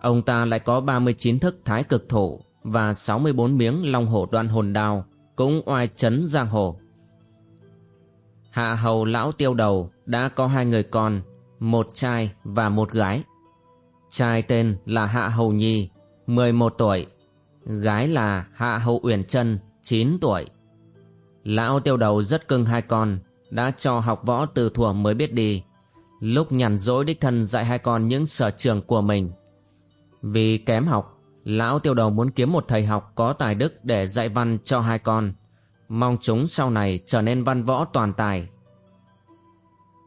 Ông ta lại có 39 thức thái cực thủ và 64 miếng long hổ đoạn hồn đao cũng oai chấn giang hồ. Hạ hầu lão tiêu đầu đã có hai người con, một trai và một gái. Trai tên là Hạ Hầu Nhi, 11 tuổi. Gái là Hạ Hầu Uyển Trân, 9 tuổi. Lão tiêu đầu rất cưng hai con, đã cho học võ từ thuở mới biết đi. Lúc nhàn rỗi đích thân dạy hai con những sở trường của mình. Vì kém học, lão tiêu đầu muốn kiếm một thầy học có tài đức để dạy văn cho hai con mong chúng sau này trở nên văn võ toàn tài.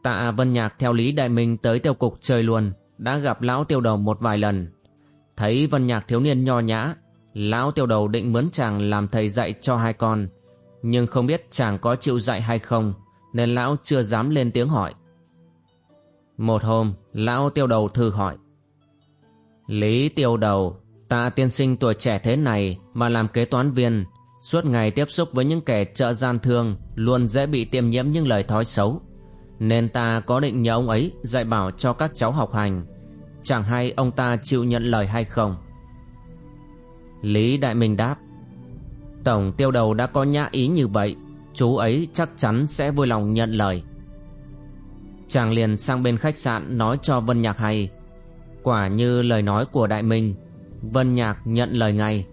Tạ Vân Nhạc theo Lý Đại Minh tới tiêu cục chơi luôn, đã gặp lão tiêu đầu một vài lần. Thấy Vân Nhạc thiếu niên nho nhã, lão tiêu đầu định mướn chàng làm thầy dạy cho hai con, nhưng không biết chàng có chịu dạy hay không, nên lão chưa dám lên tiếng hỏi. Một hôm, lão tiêu đầu thư hỏi. Lý tiêu đầu, tạ tiên sinh tuổi trẻ thế này mà làm kế toán viên, suốt ngày tiếp xúc với những kẻ trợ gian thương, luôn dễ bị tiêm nhiễm những lời thói xấu. Nên ta có định nhờ ông ấy dạy bảo cho các cháu học hành, chẳng hay ông ta chịu nhận lời hay không. Lý Đại Minh đáp, Tổng tiêu đầu đã có nhã ý như vậy, chú ấy chắc chắn sẽ vui lòng nhận lời. Chàng liền sang bên khách sạn nói cho Vân Nhạc hay Quả như lời nói của Đại Minh Vân Nhạc nhận lời ngay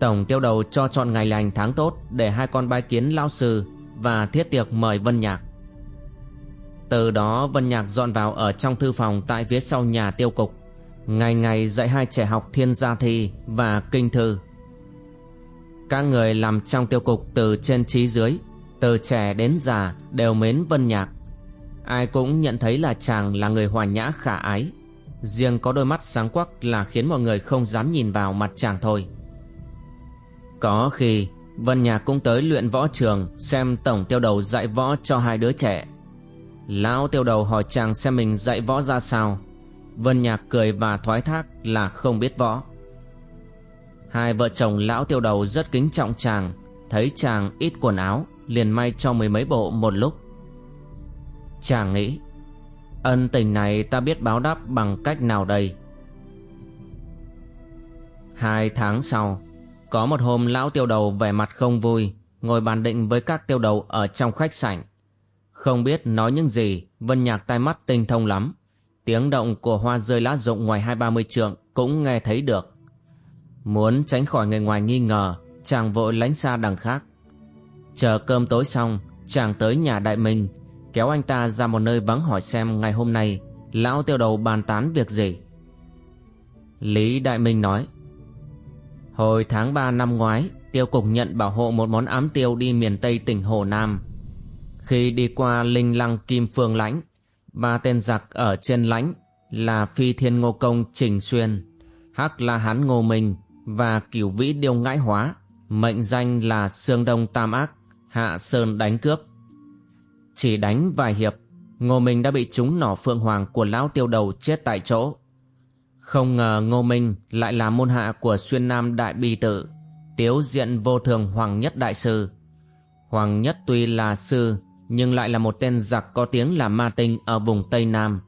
Tổng tiêu đầu cho chọn ngày lành tháng tốt Để hai con bái kiến lão sư Và thiết tiệc mời Vân Nhạc từ đó, Vân Nhạc dọn vào Ở trong thư phòng tại phía sau nhà tiêu cục. Ngày ngày dạy hai trẻ học thiên gia thi Và kinh thư. Các người làm trong tiêu cục Từ trên trí dưới, Từ trẻ đến già đều mến Vân Nhạc. Ai cũng nhận thấy là chàng là người hòa nhã khả ái. Riêng có đôi mắt sáng quắc là khiến mọi người không dám nhìn vào mặt chàng thôi. Có khi, Vân Nhạc cũng tới luyện võ trường Xem tổng tiêu đầu dạy võ cho hai đứa trẻ. Lão tiêu đầu hỏi chàng xem mình dạy võ ra sao. Vân Nhạc cười và thoái thác là không biết võ. Hai vợ chồng lão tiêu đầu rất kính trọng chàng, Thấy chàng ít quần áo, Liền may cho mười mấy bộ một lúc. Chàng nghĩ, Ân tình này ta biết báo đáp bằng cách nào đây? Hai tháng sau, Có một hôm lão tiêu đầu vẻ mặt không vui, Ngồi bàn định với các tiêu đầu ở trong khách sảnh. Không biết nói những gì Vân nhạc tai mắt tinh thông lắm Tiếng động của hoa rơi lá rụng ngoài hai ba mươi trượng Cũng nghe thấy được Muốn tránh khỏi người ngoài nghi ngờ Chàng vội lánh xa đằng khác Chờ cơm tối xong Chàng tới nhà đại minh kéo anh ta ra một nơi vắng hỏi xem ngày hôm nay lão tiêu đầu bàn tán việc gì. Lý Đại Minh nói Hồi tháng 3 năm ngoái, tiêu cục nhận bảo hộ một món ám tiêu đi miền Tây tỉnh Hồ Nam. Khi đi qua Linh Lăng Kim Phương Lãnh, ba tên giặc ở trên lãnh là Phi Thiên Ngô Công Trình Xuyên, Hắc La Hán Ngô Minh và Cửu Vĩ Điêu Ngãi Hóa, mệnh danh là Sương Đông Tam Ác, Hạ Sơn đánh cướp. Chỉ đánh vài hiệp Ngô Minh đã bị trúng nỏ phượng hoàng của lão tiêu đầu chết tại chỗ Không ngờ Ngô Minh lại là môn hạ của xuyên nam đại bi tự Tiếu diện vô thường Hoàng Nhất Đại Sư Hoàng Nhất tuy là sư nhưng lại là một tên giặc có tiếng là ma tinh ở vùng Tây Nam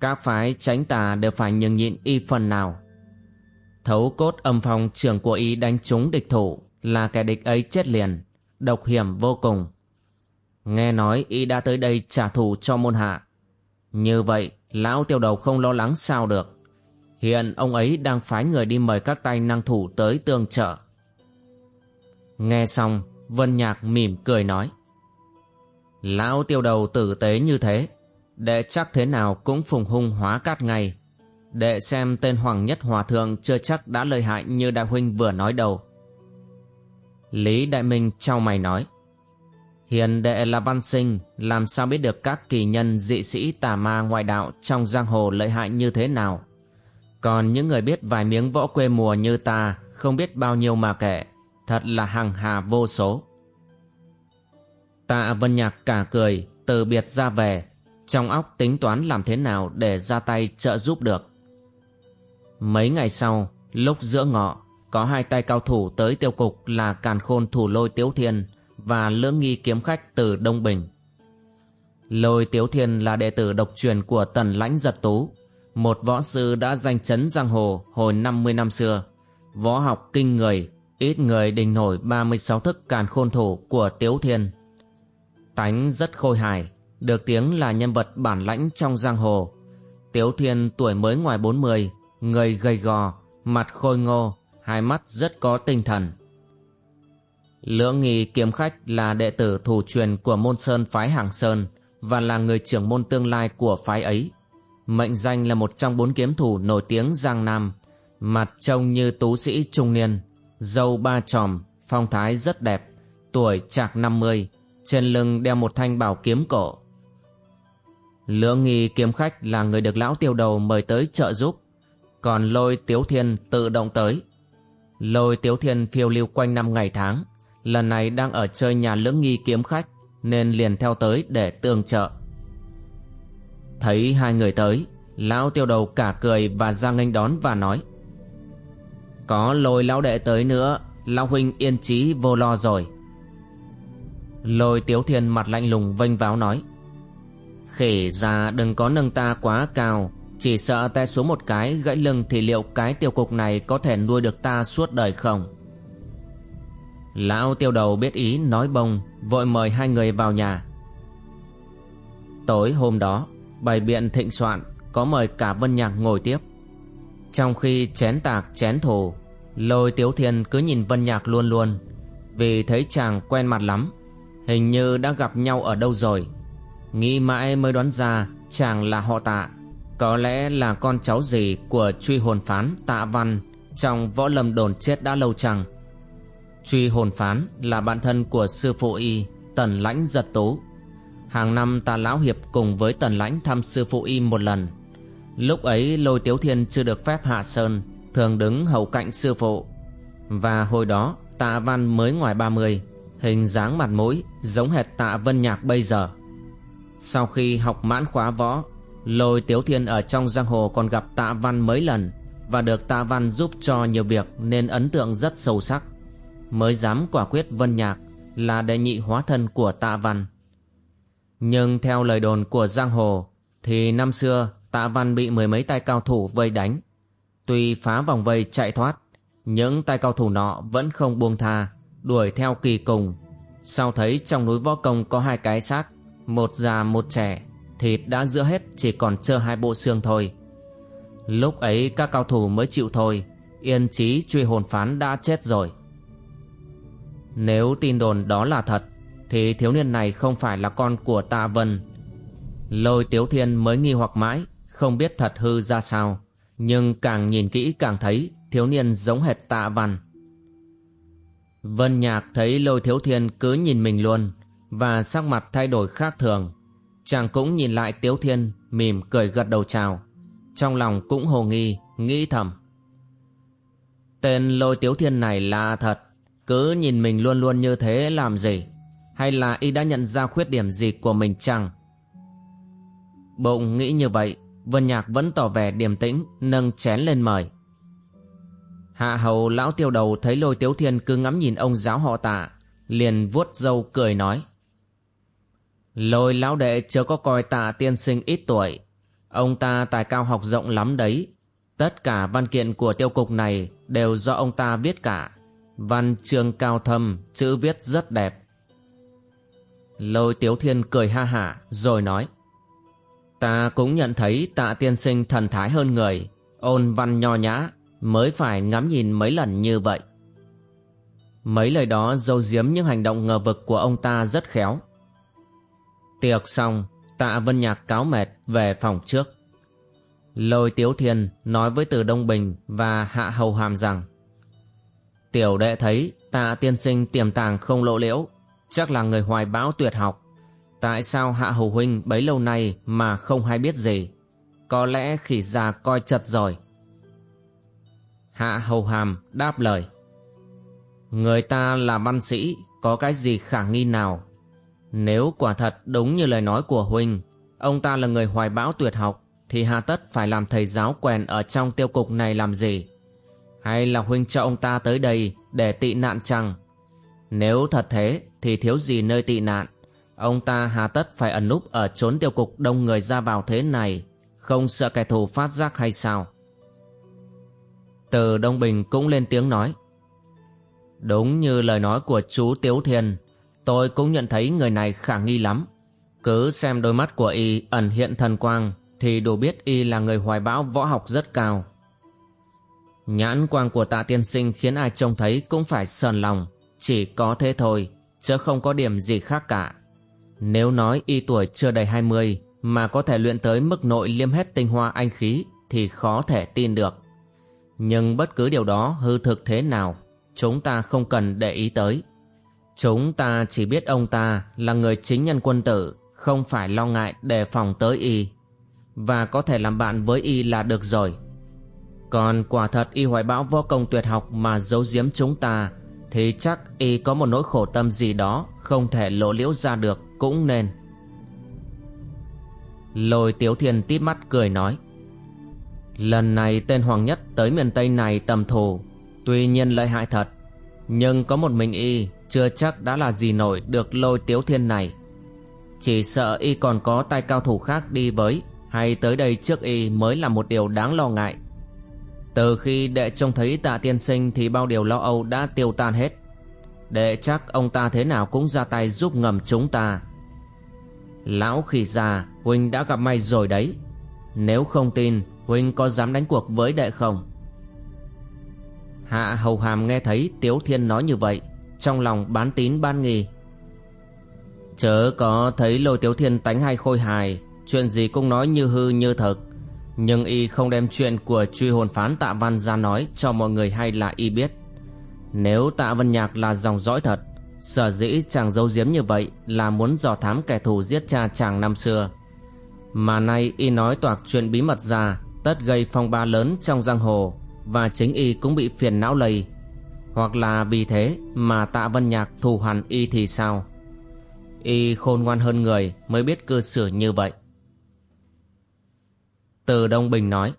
Các phái tránh tà đều phải nhường nhịn y phần nào Thấu cốt âm phong trưởng của y đánh trúng địch thủ Là kẻ địch ấy chết liền Độc hiểm vô cùng Nghe nói y đã tới đây trả thù cho môn hạ. Như vậy, lão tiêu đầu không lo lắng sao được. Hiện ông ấy đang phái người đi mời các tay năng thủ tới tương trợ. Nghe xong, Vân Nhạc mỉm cười nói. Lão tiêu đầu tử tế như thế, đệ chắc thế nào cũng phùng hung hóa cát ngay. Đệ xem tên Hoàng Nhất Hòa Thượng chưa chắc đã lợi hại như đại huynh vừa nói đầu. Lý Đại Minh trao mày nói. Hiền đệ là văn sinh, làm sao biết được các kỳ nhân dị sĩ tà ma ngoại đạo trong giang hồ lợi hại như thế nào. Còn những người biết vài miếng võ quê mùa như ta, không biết bao nhiêu mà kể, thật là hằng hà vô số. Tạ Vân Nhạc cả cười, từ biệt ra về, trong óc tính toán làm thế nào để ra tay trợ giúp được. Mấy ngày sau, lúc giữa ngọ, có hai tay cao thủ tới tiêu cục là Càn Khôn Thủ Lôi Tiếu Thiên, và lưỡng nghi kiếm khách từ Đông Bình. Lôi Tiếu Thiên là đệ tử độc truyền của Tần Lãnh Giật Tú, một võ sư đã danh chấn giang hồ hồi 50 năm xưa. Võ học kinh người, ít người đình nổi 36 thức càn khôn thủ của Tiếu Thiên. Tánh rất khôi hài, được tiếng là nhân vật bản lãnh trong giang hồ. Tiếu Thiên tuổi mới ngoài 40, người gầy gò, mặt khôi ngô, hai mắt rất có tinh thần. Lưỡng nghi kiếm khách là đệ tử thủ truyền của môn sơn phái Hàng Sơn và là người trưởng môn tương lai của phái ấy. Mệnh danh là một trong bốn kiếm thủ nổi tiếng Giang Nam, mặt trông như tú sĩ trung niên, dâu ba tròm, phong thái rất đẹp, tuổi chạc 50, trên lưng đeo một thanh bảo kiếm cổ. Lưỡng nghi kiếm khách là người được lão tiêu đầu mời tới trợ giúp, còn lôi tiếu thiên tự động tới. Lôi tiếu thiên phiêu lưu quanh năm ngày tháng, lần này đang ở chơi nhà lưỡng nghi kiếm khách nên liền theo tới để tương trợ. Thấy hai người tới, lão tiêu đầu cả cười và ra nghênh đón và nói Có lôi lão đệ tới nữa, lão huynh yên chí vô lo rồi. Lôi tiếu thiên mặt lạnh lùng vênh váo nói, Khỉ già, đừng có nâng ta quá cao. Chỉ sợ tay xuống một cái, gãy lưng Thì liệu cái tiêu cục này có thể nuôi được ta suốt đời không? Lão tiêu đầu biết ý, nói bông, Vội mời hai người vào nhà. Tối hôm đó, Bày biện thịnh soạn, Có mời cả Vân Nhạc ngồi tiếp. Trong khi chén tạc, chén thù Lôi Tiếu Thiên cứ nhìn Vân Nhạc luôn luôn, Vì thấy chàng quen mặt lắm. Hình như đã gặp nhau ở đâu rồi. Nghĩ mãi mới đoán ra Chàng là họ tạ. Có lẽ là con cháu gì của truy hồn phán tạ văn Trong võ lâm đồn chết đã lâu chăng? Truy hồn phán là bạn thân của sư phụ y Tần lãnh giật tú. Hàng năm tạ lão hiệp cùng với tần lãnh thăm sư phụ y một lần. Lúc ấy lôi tiếu thiên chưa được phép hạ sơn, Thường đứng hầu cạnh sư phụ. Và hồi đó tạ văn mới ngoài 30 Hình dáng mặt mũi giống hệt tạ vân nhạc bây giờ. Sau khi học mãn khóa võ, Lôi Tiếu Thiên ở trong giang hồ còn gặp tạ văn mấy lần Và được tạ văn giúp cho nhiều việc nên ấn tượng rất sâu sắc. Mới dám quả quyết vân nhạc là đệ nhị hóa thân của tạ văn. Nhưng theo lời đồn của giang hồ, Thì năm xưa tạ văn bị mười mấy tay cao thủ vây đánh. Tuy phá vòng vây chạy thoát Những tay cao thủ nọ vẫn không buông tha đuổi theo kỳ cùng. Sau thấy trong núi võ công có hai cái xác, một già, một trẻ, thịt đã giữa hết, chỉ còn trơ hai bộ xương thôi. Lúc ấy các cao thủ mới chịu thôi, yên chí truy hồn phán đã chết rồi. Nếu tin đồn đó là thật, thì thiếu niên này không phải là con của tạ vân. Lôi tiếu thiên mới nghi hoặc mãi, không biết thật hư ra sao. Nhưng càng nhìn kỹ càng thấy thiếu niên giống hệt tạ văn Vân Nhạc thấy lôi thiếu thiên cứ nhìn mình luôn, Và sắc mặt thay đổi khác thường. Chàng cũng nhìn lại Tiếu Thiên, Mỉm cười gật đầu chào. Trong lòng cũng hồ nghi, Nghĩ thầm. Tên lôi Tiếu Thiên này là thật, Cứ nhìn mình luôn luôn như thế làm gì? Hay là y đã nhận ra khuyết điểm gì của mình chăng? Bụng nghĩ như vậy, Vân Nhạc vẫn tỏ vẻ điềm tĩnh, Nâng chén lên mời. Hạ hầu lão tiêu đầu thấy lôi tiếu thiên cứ ngắm nhìn ông giáo họ tạ, liền vuốt râu cười nói. Lôi lão đệ chưa có coi tạ tiên sinh ít tuổi, ông ta tài cao học rộng lắm đấy. Tất cả văn kiện của tiêu cục này đều do ông ta viết cả, văn chương cao thâm, chữ viết rất đẹp. Lôi tiếu thiên cười ha hả rồi nói. Ta cũng nhận thấy tạ tiên sinh thần thái hơn người, ôn văn nho nhã, mới phải ngắm nhìn mấy lần như vậy. Mấy lời đó dâu diếm những hành động ngờ vực của ông ta rất khéo. Tiệc xong, tạ Vân Nhạc cáo mệt về phòng trước. Lôi Tiếu Thiên nói với Từ Đông Bình và Hạ Hầu Hàm rằng Tiểu đệ thấy tạ tiên sinh tiềm tàng không lộ liễu, chắc là người hoài bão tuyệt học. Tại sao Hạ Hầu Huynh bấy lâu nay mà không hay biết gì? Có lẽ khỉ già coi chật rồi. Hạ hầu hàm đáp lời. Người ta là văn sĩ, Có cái gì khả nghi nào? Nếu quả thật đúng như lời nói của Huynh Ông ta là người hoài bão tuyệt học, Thì hà tất phải làm thầy giáo quèn Ở trong tiêu cục này làm gì? Hay là Huynh cho ông ta tới đây Để tị nạn chăng? Nếu thật thế, Thì thiếu gì nơi tị nạn? Ông ta hà tất phải ẩn núp Ở trốn tiêu cục đông người ra vào thế này, Không sợ kẻ thù phát giác hay sao? Từ Đông Bình cũng lên tiếng nói. Đúng như lời nói của chú Tiếu Thiên, tôi cũng nhận thấy người này khả nghi lắm. Cứ xem đôi mắt của y ẩn hiện thần quang thì đủ biết y là người hoài bão võ học rất cao. Nhãn quang của tạ tiên sinh khiến ai trông thấy cũng phải sờn lòng, chỉ có thế thôi, chứ không có điểm gì khác cả. Nếu nói y tuổi chưa đầy 20 mà có thể luyện tới mức nội liêm hết tinh hoa anh khí thì khó thể tin được. Nhưng bất cứ điều đó hư thực thế nào, chúng ta không cần để ý tới. Chúng ta chỉ biết ông ta là người chính nhân quân tử, không phải lo ngại đề phòng tới y. Và có thể làm bạn với y là được rồi. Còn quả thật y hoài bão võ công tuyệt học mà giấu giếm chúng ta, thì chắc y có một nỗi khổ tâm gì đó không thể lộ liễu ra được, cũng nên Lôi Tiếu Thiên tít mắt cười nói Lần này tên Hoàng Nhất tới miền Tây này tầm thù, Tuy nhiên lợi hại thật. Nhưng có một mình y Chưa chắc đã là gì nổi được lôi Tiếu Thiên này. Chỉ sợ y còn có tay cao thủ khác đi với, Hay tới đây trước y mới là một điều đáng lo ngại. Từ khi đệ trông thấy tạ tiên sinh Thì bao điều lo âu đã tiêu tan hết. Đệ chắc ông ta thế nào cũng ra tay giúp ngầm chúng ta. Lão khỉ già, Huynh đã gặp may rồi đấy. Nếu không tin Huynh có dám đánh cuộc với đệ không? Hạ hầu hàm nghe thấy Tiếu Thiên nói như vậy, Trong lòng bán tín ban nghi. Chớ có thấy lôi Tiếu Thiên tánh hay khôi hài, Chuyện gì cũng nói như hư như thật Nhưng y không đem chuyện của truy hồn phán tạ văn ra nói Cho mọi người hay là y biết. Nếu tạ văn nhạc là dòng dõi thật, Sở dĩ chàng giấu giếm như vậy Là muốn dò thám kẻ thù giết cha chàng năm xưa. Mà nay y nói toạc chuyện bí mật ra Tất gây phong ba lớn trong giang hồ, Và chính y cũng bị phiền não lây Hoặc là vì thế mà tạ vân nhạc thù hẳn y thì sao? Y khôn ngoan hơn người mới biết cư xử như vậy. Từ Đông Bình nói,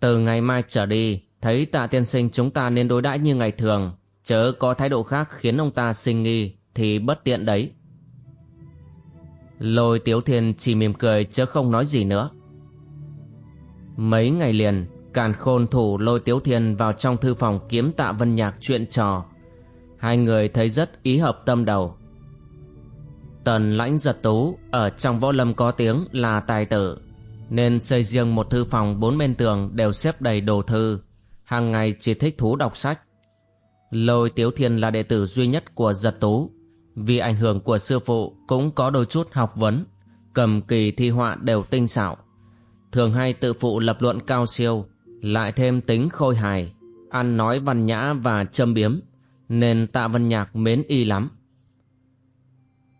Từ ngày mai trở đi, Thấy tạ tiên sinh chúng ta nên đối đãi như ngày thường, Chớ có thái độ khác khiến ông ta sinh nghi Thì bất tiện đấy. Lôi Tiếu Thiên chỉ mỉm cười chớ không nói gì nữa. Mấy ngày liền, Càn khôn thủ lôi Tiếu Thiên vào trong thư phòng kiếm tạ vân nhạc chuyện trò. Hai người thấy rất ý hợp tâm đầu. Tần lãnh giật tú, ở trong võ lâm có tiếng là tài tử, Nên xây riêng một thư phòng bốn bên tường đều xếp đầy đồ thư. Hàng ngày chỉ thích thú đọc sách. Lôi Tiếu Thiên là đệ tử duy nhất của giật tú. Vì ảnh hưởng của sư phụ, cũng có đôi chút học vấn, Cầm kỳ thi họa đều tinh xảo. Thường hay tự phụ lập luận cao siêu, Lại thêm tính khôi hài, Ăn nói văn nhã và châm biếm, Nên tạ vân nhạc mến y lắm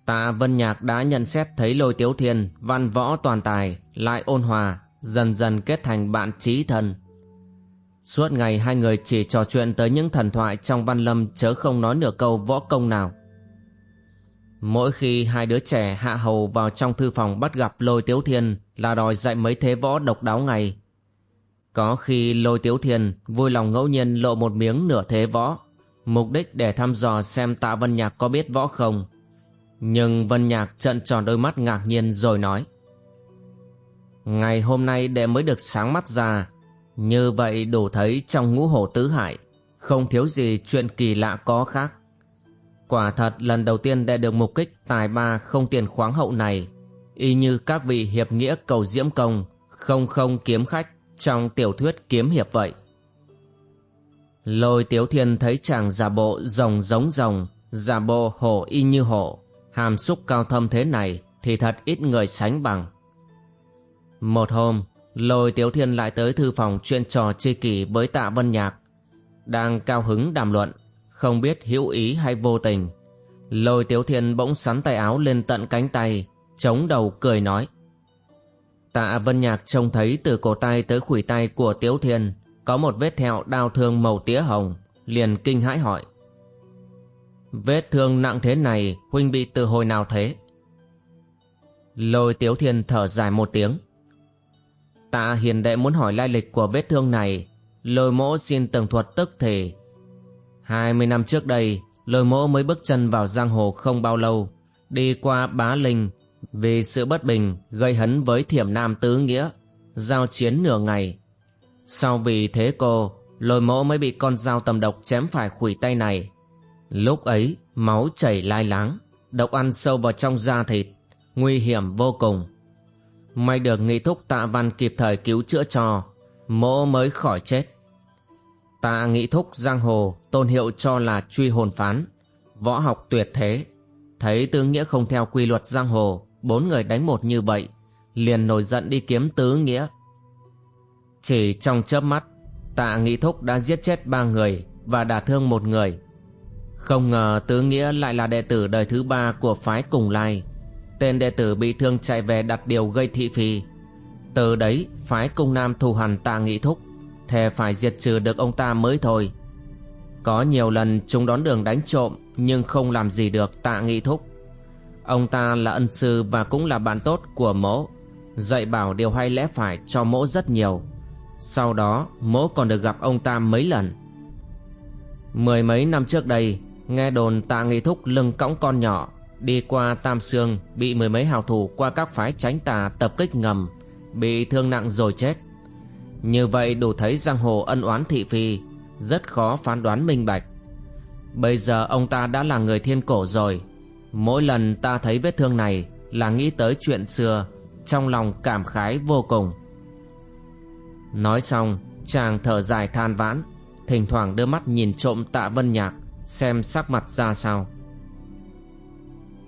Tạ vân nhạc đã nhận xét thấy lôi tiếu thiên, Văn võ toàn tài, Lại ôn hòa, Dần dần kết thành bạn trí thân Suốt ngày hai người chỉ trò chuyện tới những thần thoại trong văn lâm chớ không nói nửa câu võ công nào. Mỗi khi hai đứa trẻ hạ hầu vào trong thư phòng bắt gặp lôi tiếu thiên là đòi dạy mấy thế võ độc đáo ngày. Có khi lôi tiếu thiền vui lòng ngẫu nhiên lộ một miếng nửa thế võ, mục đích để thăm dò xem tạ Vân Nhạc có biết võ không. Nhưng Vân Nhạc trận tròn đôi mắt ngạc nhiên rồi nói. Ngày hôm nay đệ mới được sáng mắt ra như vậy đủ thấy trong ngũ hổ tứ hải Không thiếu gì chuyện kỳ lạ có khác Quả thật lần đầu tiên đệ được mục kích tài ba không tiền khoáng hậu này Y như các vị hiệp nghĩa cầu diễm công Không không kiếm khách trong tiểu thuyết kiếm hiệp vậy Lôi tiếu thiên thấy chàng giả bộ rồng giống rồng Giả bộ hổ y như hổ Hàm xúc cao thâm thế này Thì thật ít người sánh bằng Một hôm Lôi Tiếu Thiên lại tới thư phòng chuyên trò chi kỷ với tạ Vân Nhạc. Đang cao hứng đàm luận, không biết hữu ý hay vô tình. Lôi Tiếu Thiên bỗng sắn tay áo lên tận cánh tay, chống đầu cười nói. Tạ Vân Nhạc trông thấy từ cổ tay tới khuỷu tay của Tiếu Thiên có một vết thẹo đau thương màu tía hồng, liền kinh hãi hỏi. Vết thương nặng thế này huynh bị từ hồi nào thế? Lôi Tiếu Thiên thở dài một tiếng. Tạ hiền đệ muốn hỏi lai lịch của vết thương này Lôi mỗ xin tường thuật tức thì Hai mươi năm trước đây Lôi mỗ mới bước chân vào giang hồ không bao lâu Đi qua bá linh vì sự bất bình gây hấn với thiểm nam tứ nghĩa, Giao chiến nửa ngày. Sau vì thế cô, Lôi mỗ mới bị con dao tầm độc chém phải khủy tay này. Lúc ấy, máu chảy lai láng, Độc ăn sâu vào trong da thịt, Nguy hiểm vô cùng. May được nghị thúc tạ văn kịp thời cứu chữa cho, Mỗ mới khỏi chết. Tạ nghị thúc giang hồ Tôn hiệu cho là truy hồn phán, Võ học tuyệt thế, Thấy tứ nghĩa không theo quy luật giang hồ Bốn người đánh một như vậy, Liền nổi giận đi kiếm tứ nghĩa. Chỉ trong chớp mắt, Tạ nghị thúc đã giết chết ba người Và đả thương một người. Không ngờ tứ nghĩa lại là đệ tử đời thứ ba Của phái cùng lai. Tên đệ tử bị thương chạy về đặt điều gây thị phi. Từ đấy, phái cung nam thù hằn tạ nghị thúc, Thề phải diệt trừ được ông ta mới thôi. Có nhiều lần chúng đón đường đánh trộm, Nhưng không làm gì được tạ nghị thúc. Ông ta là ân sư và cũng là bạn tốt của mỗ Dạy bảo điều hay lẽ phải cho mỗ rất nhiều. Sau đó mỗ còn được gặp ông ta mấy lần. Mười mấy năm trước đây, Nghe đồn tạ nghị thúc lưng cõng con nhỏ, Đi qua Tam Sương, Bị mười mấy hào thủ qua các phái tránh tà tập kích ngầm, Bị thương nặng rồi chết. Như vậy đủ thấy giang hồ ân oán thị phi, Rất khó phán đoán minh bạch. Bây giờ ông ta đã là người thiên cổ rồi Mỗi lần ta thấy vết thương này Là nghĩ tới chuyện xưa, Trong lòng cảm khái vô cùng. Nói xong, Chàng thở dài than vãn, Thỉnh thoảng đưa mắt nhìn trộm tạ vân nhạc, Xem sắc mặt ra sao.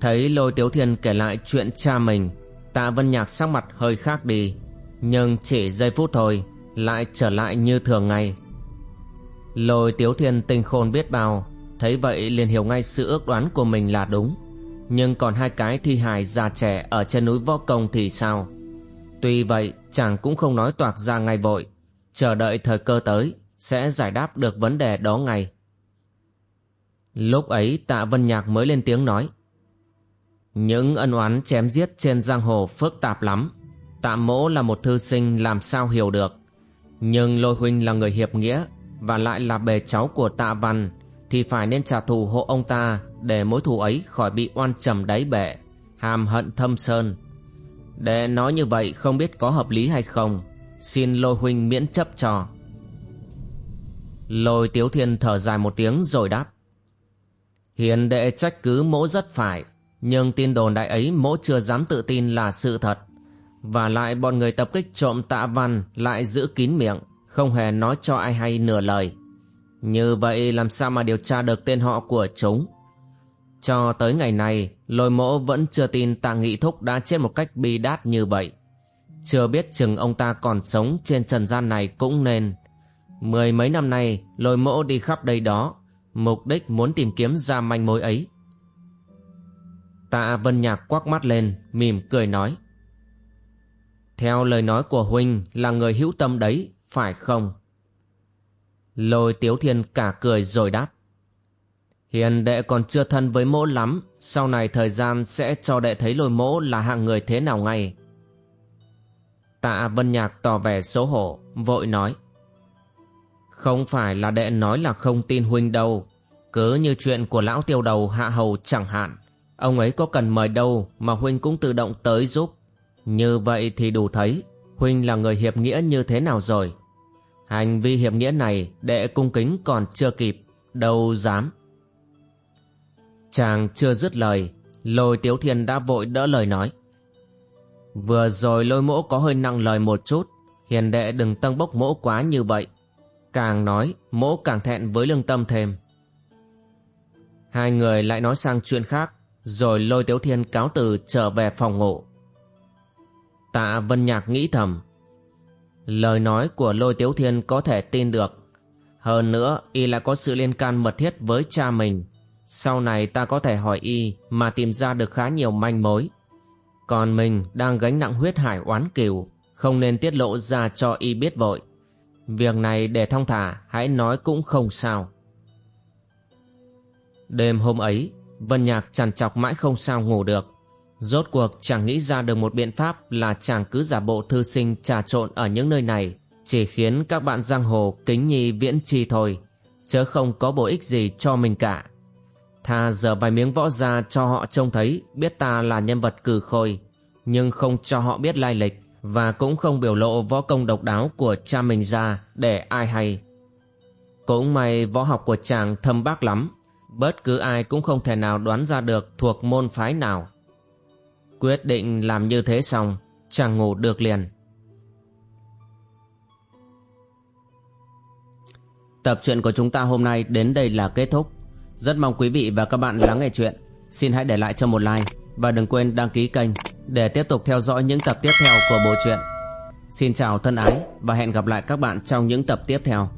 Thấy lôi tiếu thiên kể lại chuyện cha mình, Tạ vân nhạc sắc mặt hơi khác đi, Nhưng chỉ giây phút thôi, Lại trở lại như thường ngày. Lôi tiếu thiên tinh khôn biết bao, Thấy vậy liền hiểu ngay sự ước đoán của mình là đúng. Nhưng còn hai cái thi hài già trẻ Ở trên núi võ công thì sao? Tuy vậy, chàng cũng không nói toạc ra ngay vội. Chờ đợi thời cơ tới, Sẽ giải đáp được vấn đề đó ngay. Lúc ấy, tạ Vân Nhạc mới lên tiếng nói. Những ân oán chém giết trên giang hồ phức tạp lắm. Tạ mỗ là một thư sinh làm sao hiểu được. Nhưng lôi huynh là người hiệp nghĩa Và lại là bề cháu của tạ văn, Thì phải nên trả thù hộ ông ta. Để mối thù ấy khỏi bị oan trầm đáy bể, Hàm hận thâm sơn. Để nói như vậy không biết có hợp lý hay không, Xin lôi huynh miễn chấp cho. Lôi tiếu thiên thở dài một tiếng rồi đáp. Hiền đệ trách cứ mỗ rất phải, Nhưng tin đồn đại ấy mỗ chưa dám tự tin là sự thật. Và lại bọn người tập kích trộm tạ văn Lại giữ kín miệng, Không hề nói cho ai hay nửa lời. Như vậy làm sao mà điều tra được tên họ của chúng? Cho tới ngày này Lôi mỗ vẫn chưa tin tạ nghị thúc đã chết một cách bi đát như vậy Chưa biết chừng ông ta còn sống trên trần gian này cũng nên Mười mấy năm nay lôi mỗ đi khắp đây đó mục đích muốn tìm kiếm ra manh mối ấy. Tạ Vân Nhạc quắc mắt lên, mỉm cười nói. Theo lời nói của Huynh là người hữu tâm đấy, phải không? Lôi Tiếu Thiên cả cười rồi đáp. Hiền đệ còn chưa thân với mỗ lắm, sau này thời gian sẽ cho đệ thấy lôi mỗ là hạng người thế nào ngay. Tạ Vân Nhạc tỏ vẻ xấu hổ, vội nói. Không phải là đệ nói là không tin huynh đâu Cứ như chuyện của lão tiêu đầu hạ hầu chẳng hạn Ông ấy có cần mời đâu mà huynh cũng tự động tới giúp Như vậy thì đủ thấy Huynh là người hiệp nghĩa như thế nào rồi Hành vi hiệp nghĩa này đệ cung kính còn chưa kịp Đâu dám Chàng chưa dứt lời, Lôi Tiếu Thiên đã vội đỡ lời nói. Vừa rồi lôi mỗ có hơi nặng lời một chút, Hiền đệ đừng tăng bốc mỗ quá như vậy. Càng nói, mỗ càng thẹn với lương tâm thêm. Hai người lại nói sang chuyện khác, Rồi lôi tiếu thiên cáo từ trở về phòng ngủ. Tạ Vân Nhạc nghĩ thầm, Lời nói của lôi tiếu thiên có thể tin được. Hơn nữa, y lại có sự liên can mật thiết với cha mình. Sau này ta có thể hỏi y mà tìm ra được khá nhiều manh mối Còn mình đang gánh nặng huyết hải oán cừu Không nên tiết lộ ra cho y biết vội Việc này để thong thả hãy nói cũng không sao. Đêm hôm ấy, Vân Nhạc chằn chọc mãi không sao ngủ được. Rốt cuộc chẳng nghĩ ra được một biện pháp là chàng cứ giả bộ thư sinh trà trộn ở những nơi này chỉ khiến các bạn giang hồ kính nhi viễn chi thôi, chớ không có bổ ích gì cho mình cả. Thà giờ vài miếng võ ra cho họ trông thấy biết ta là nhân vật cử khôi, nhưng không cho họ biết lai lịch và cũng không biểu lộ võ công độc đáo của cha mình ra để ai hay. Cũng may võ học của chàng thâm bác lắm, bất cứ ai cũng không thể nào đoán ra được thuộc môn phái nào. Quyết định làm như thế xong, chàng ngủ được liền. Tập truyện của chúng ta hôm nay đến đây là kết thúc. Rất mong quý vị và các bạn lắng nghe chuyện. Xin hãy để lại cho một like và đừng quên đăng ký kênh để tiếp tục theo dõi những tập tiếp theo của bộ truyện. Xin chào thân ái và hẹn gặp lại các bạn trong những tập tiếp theo.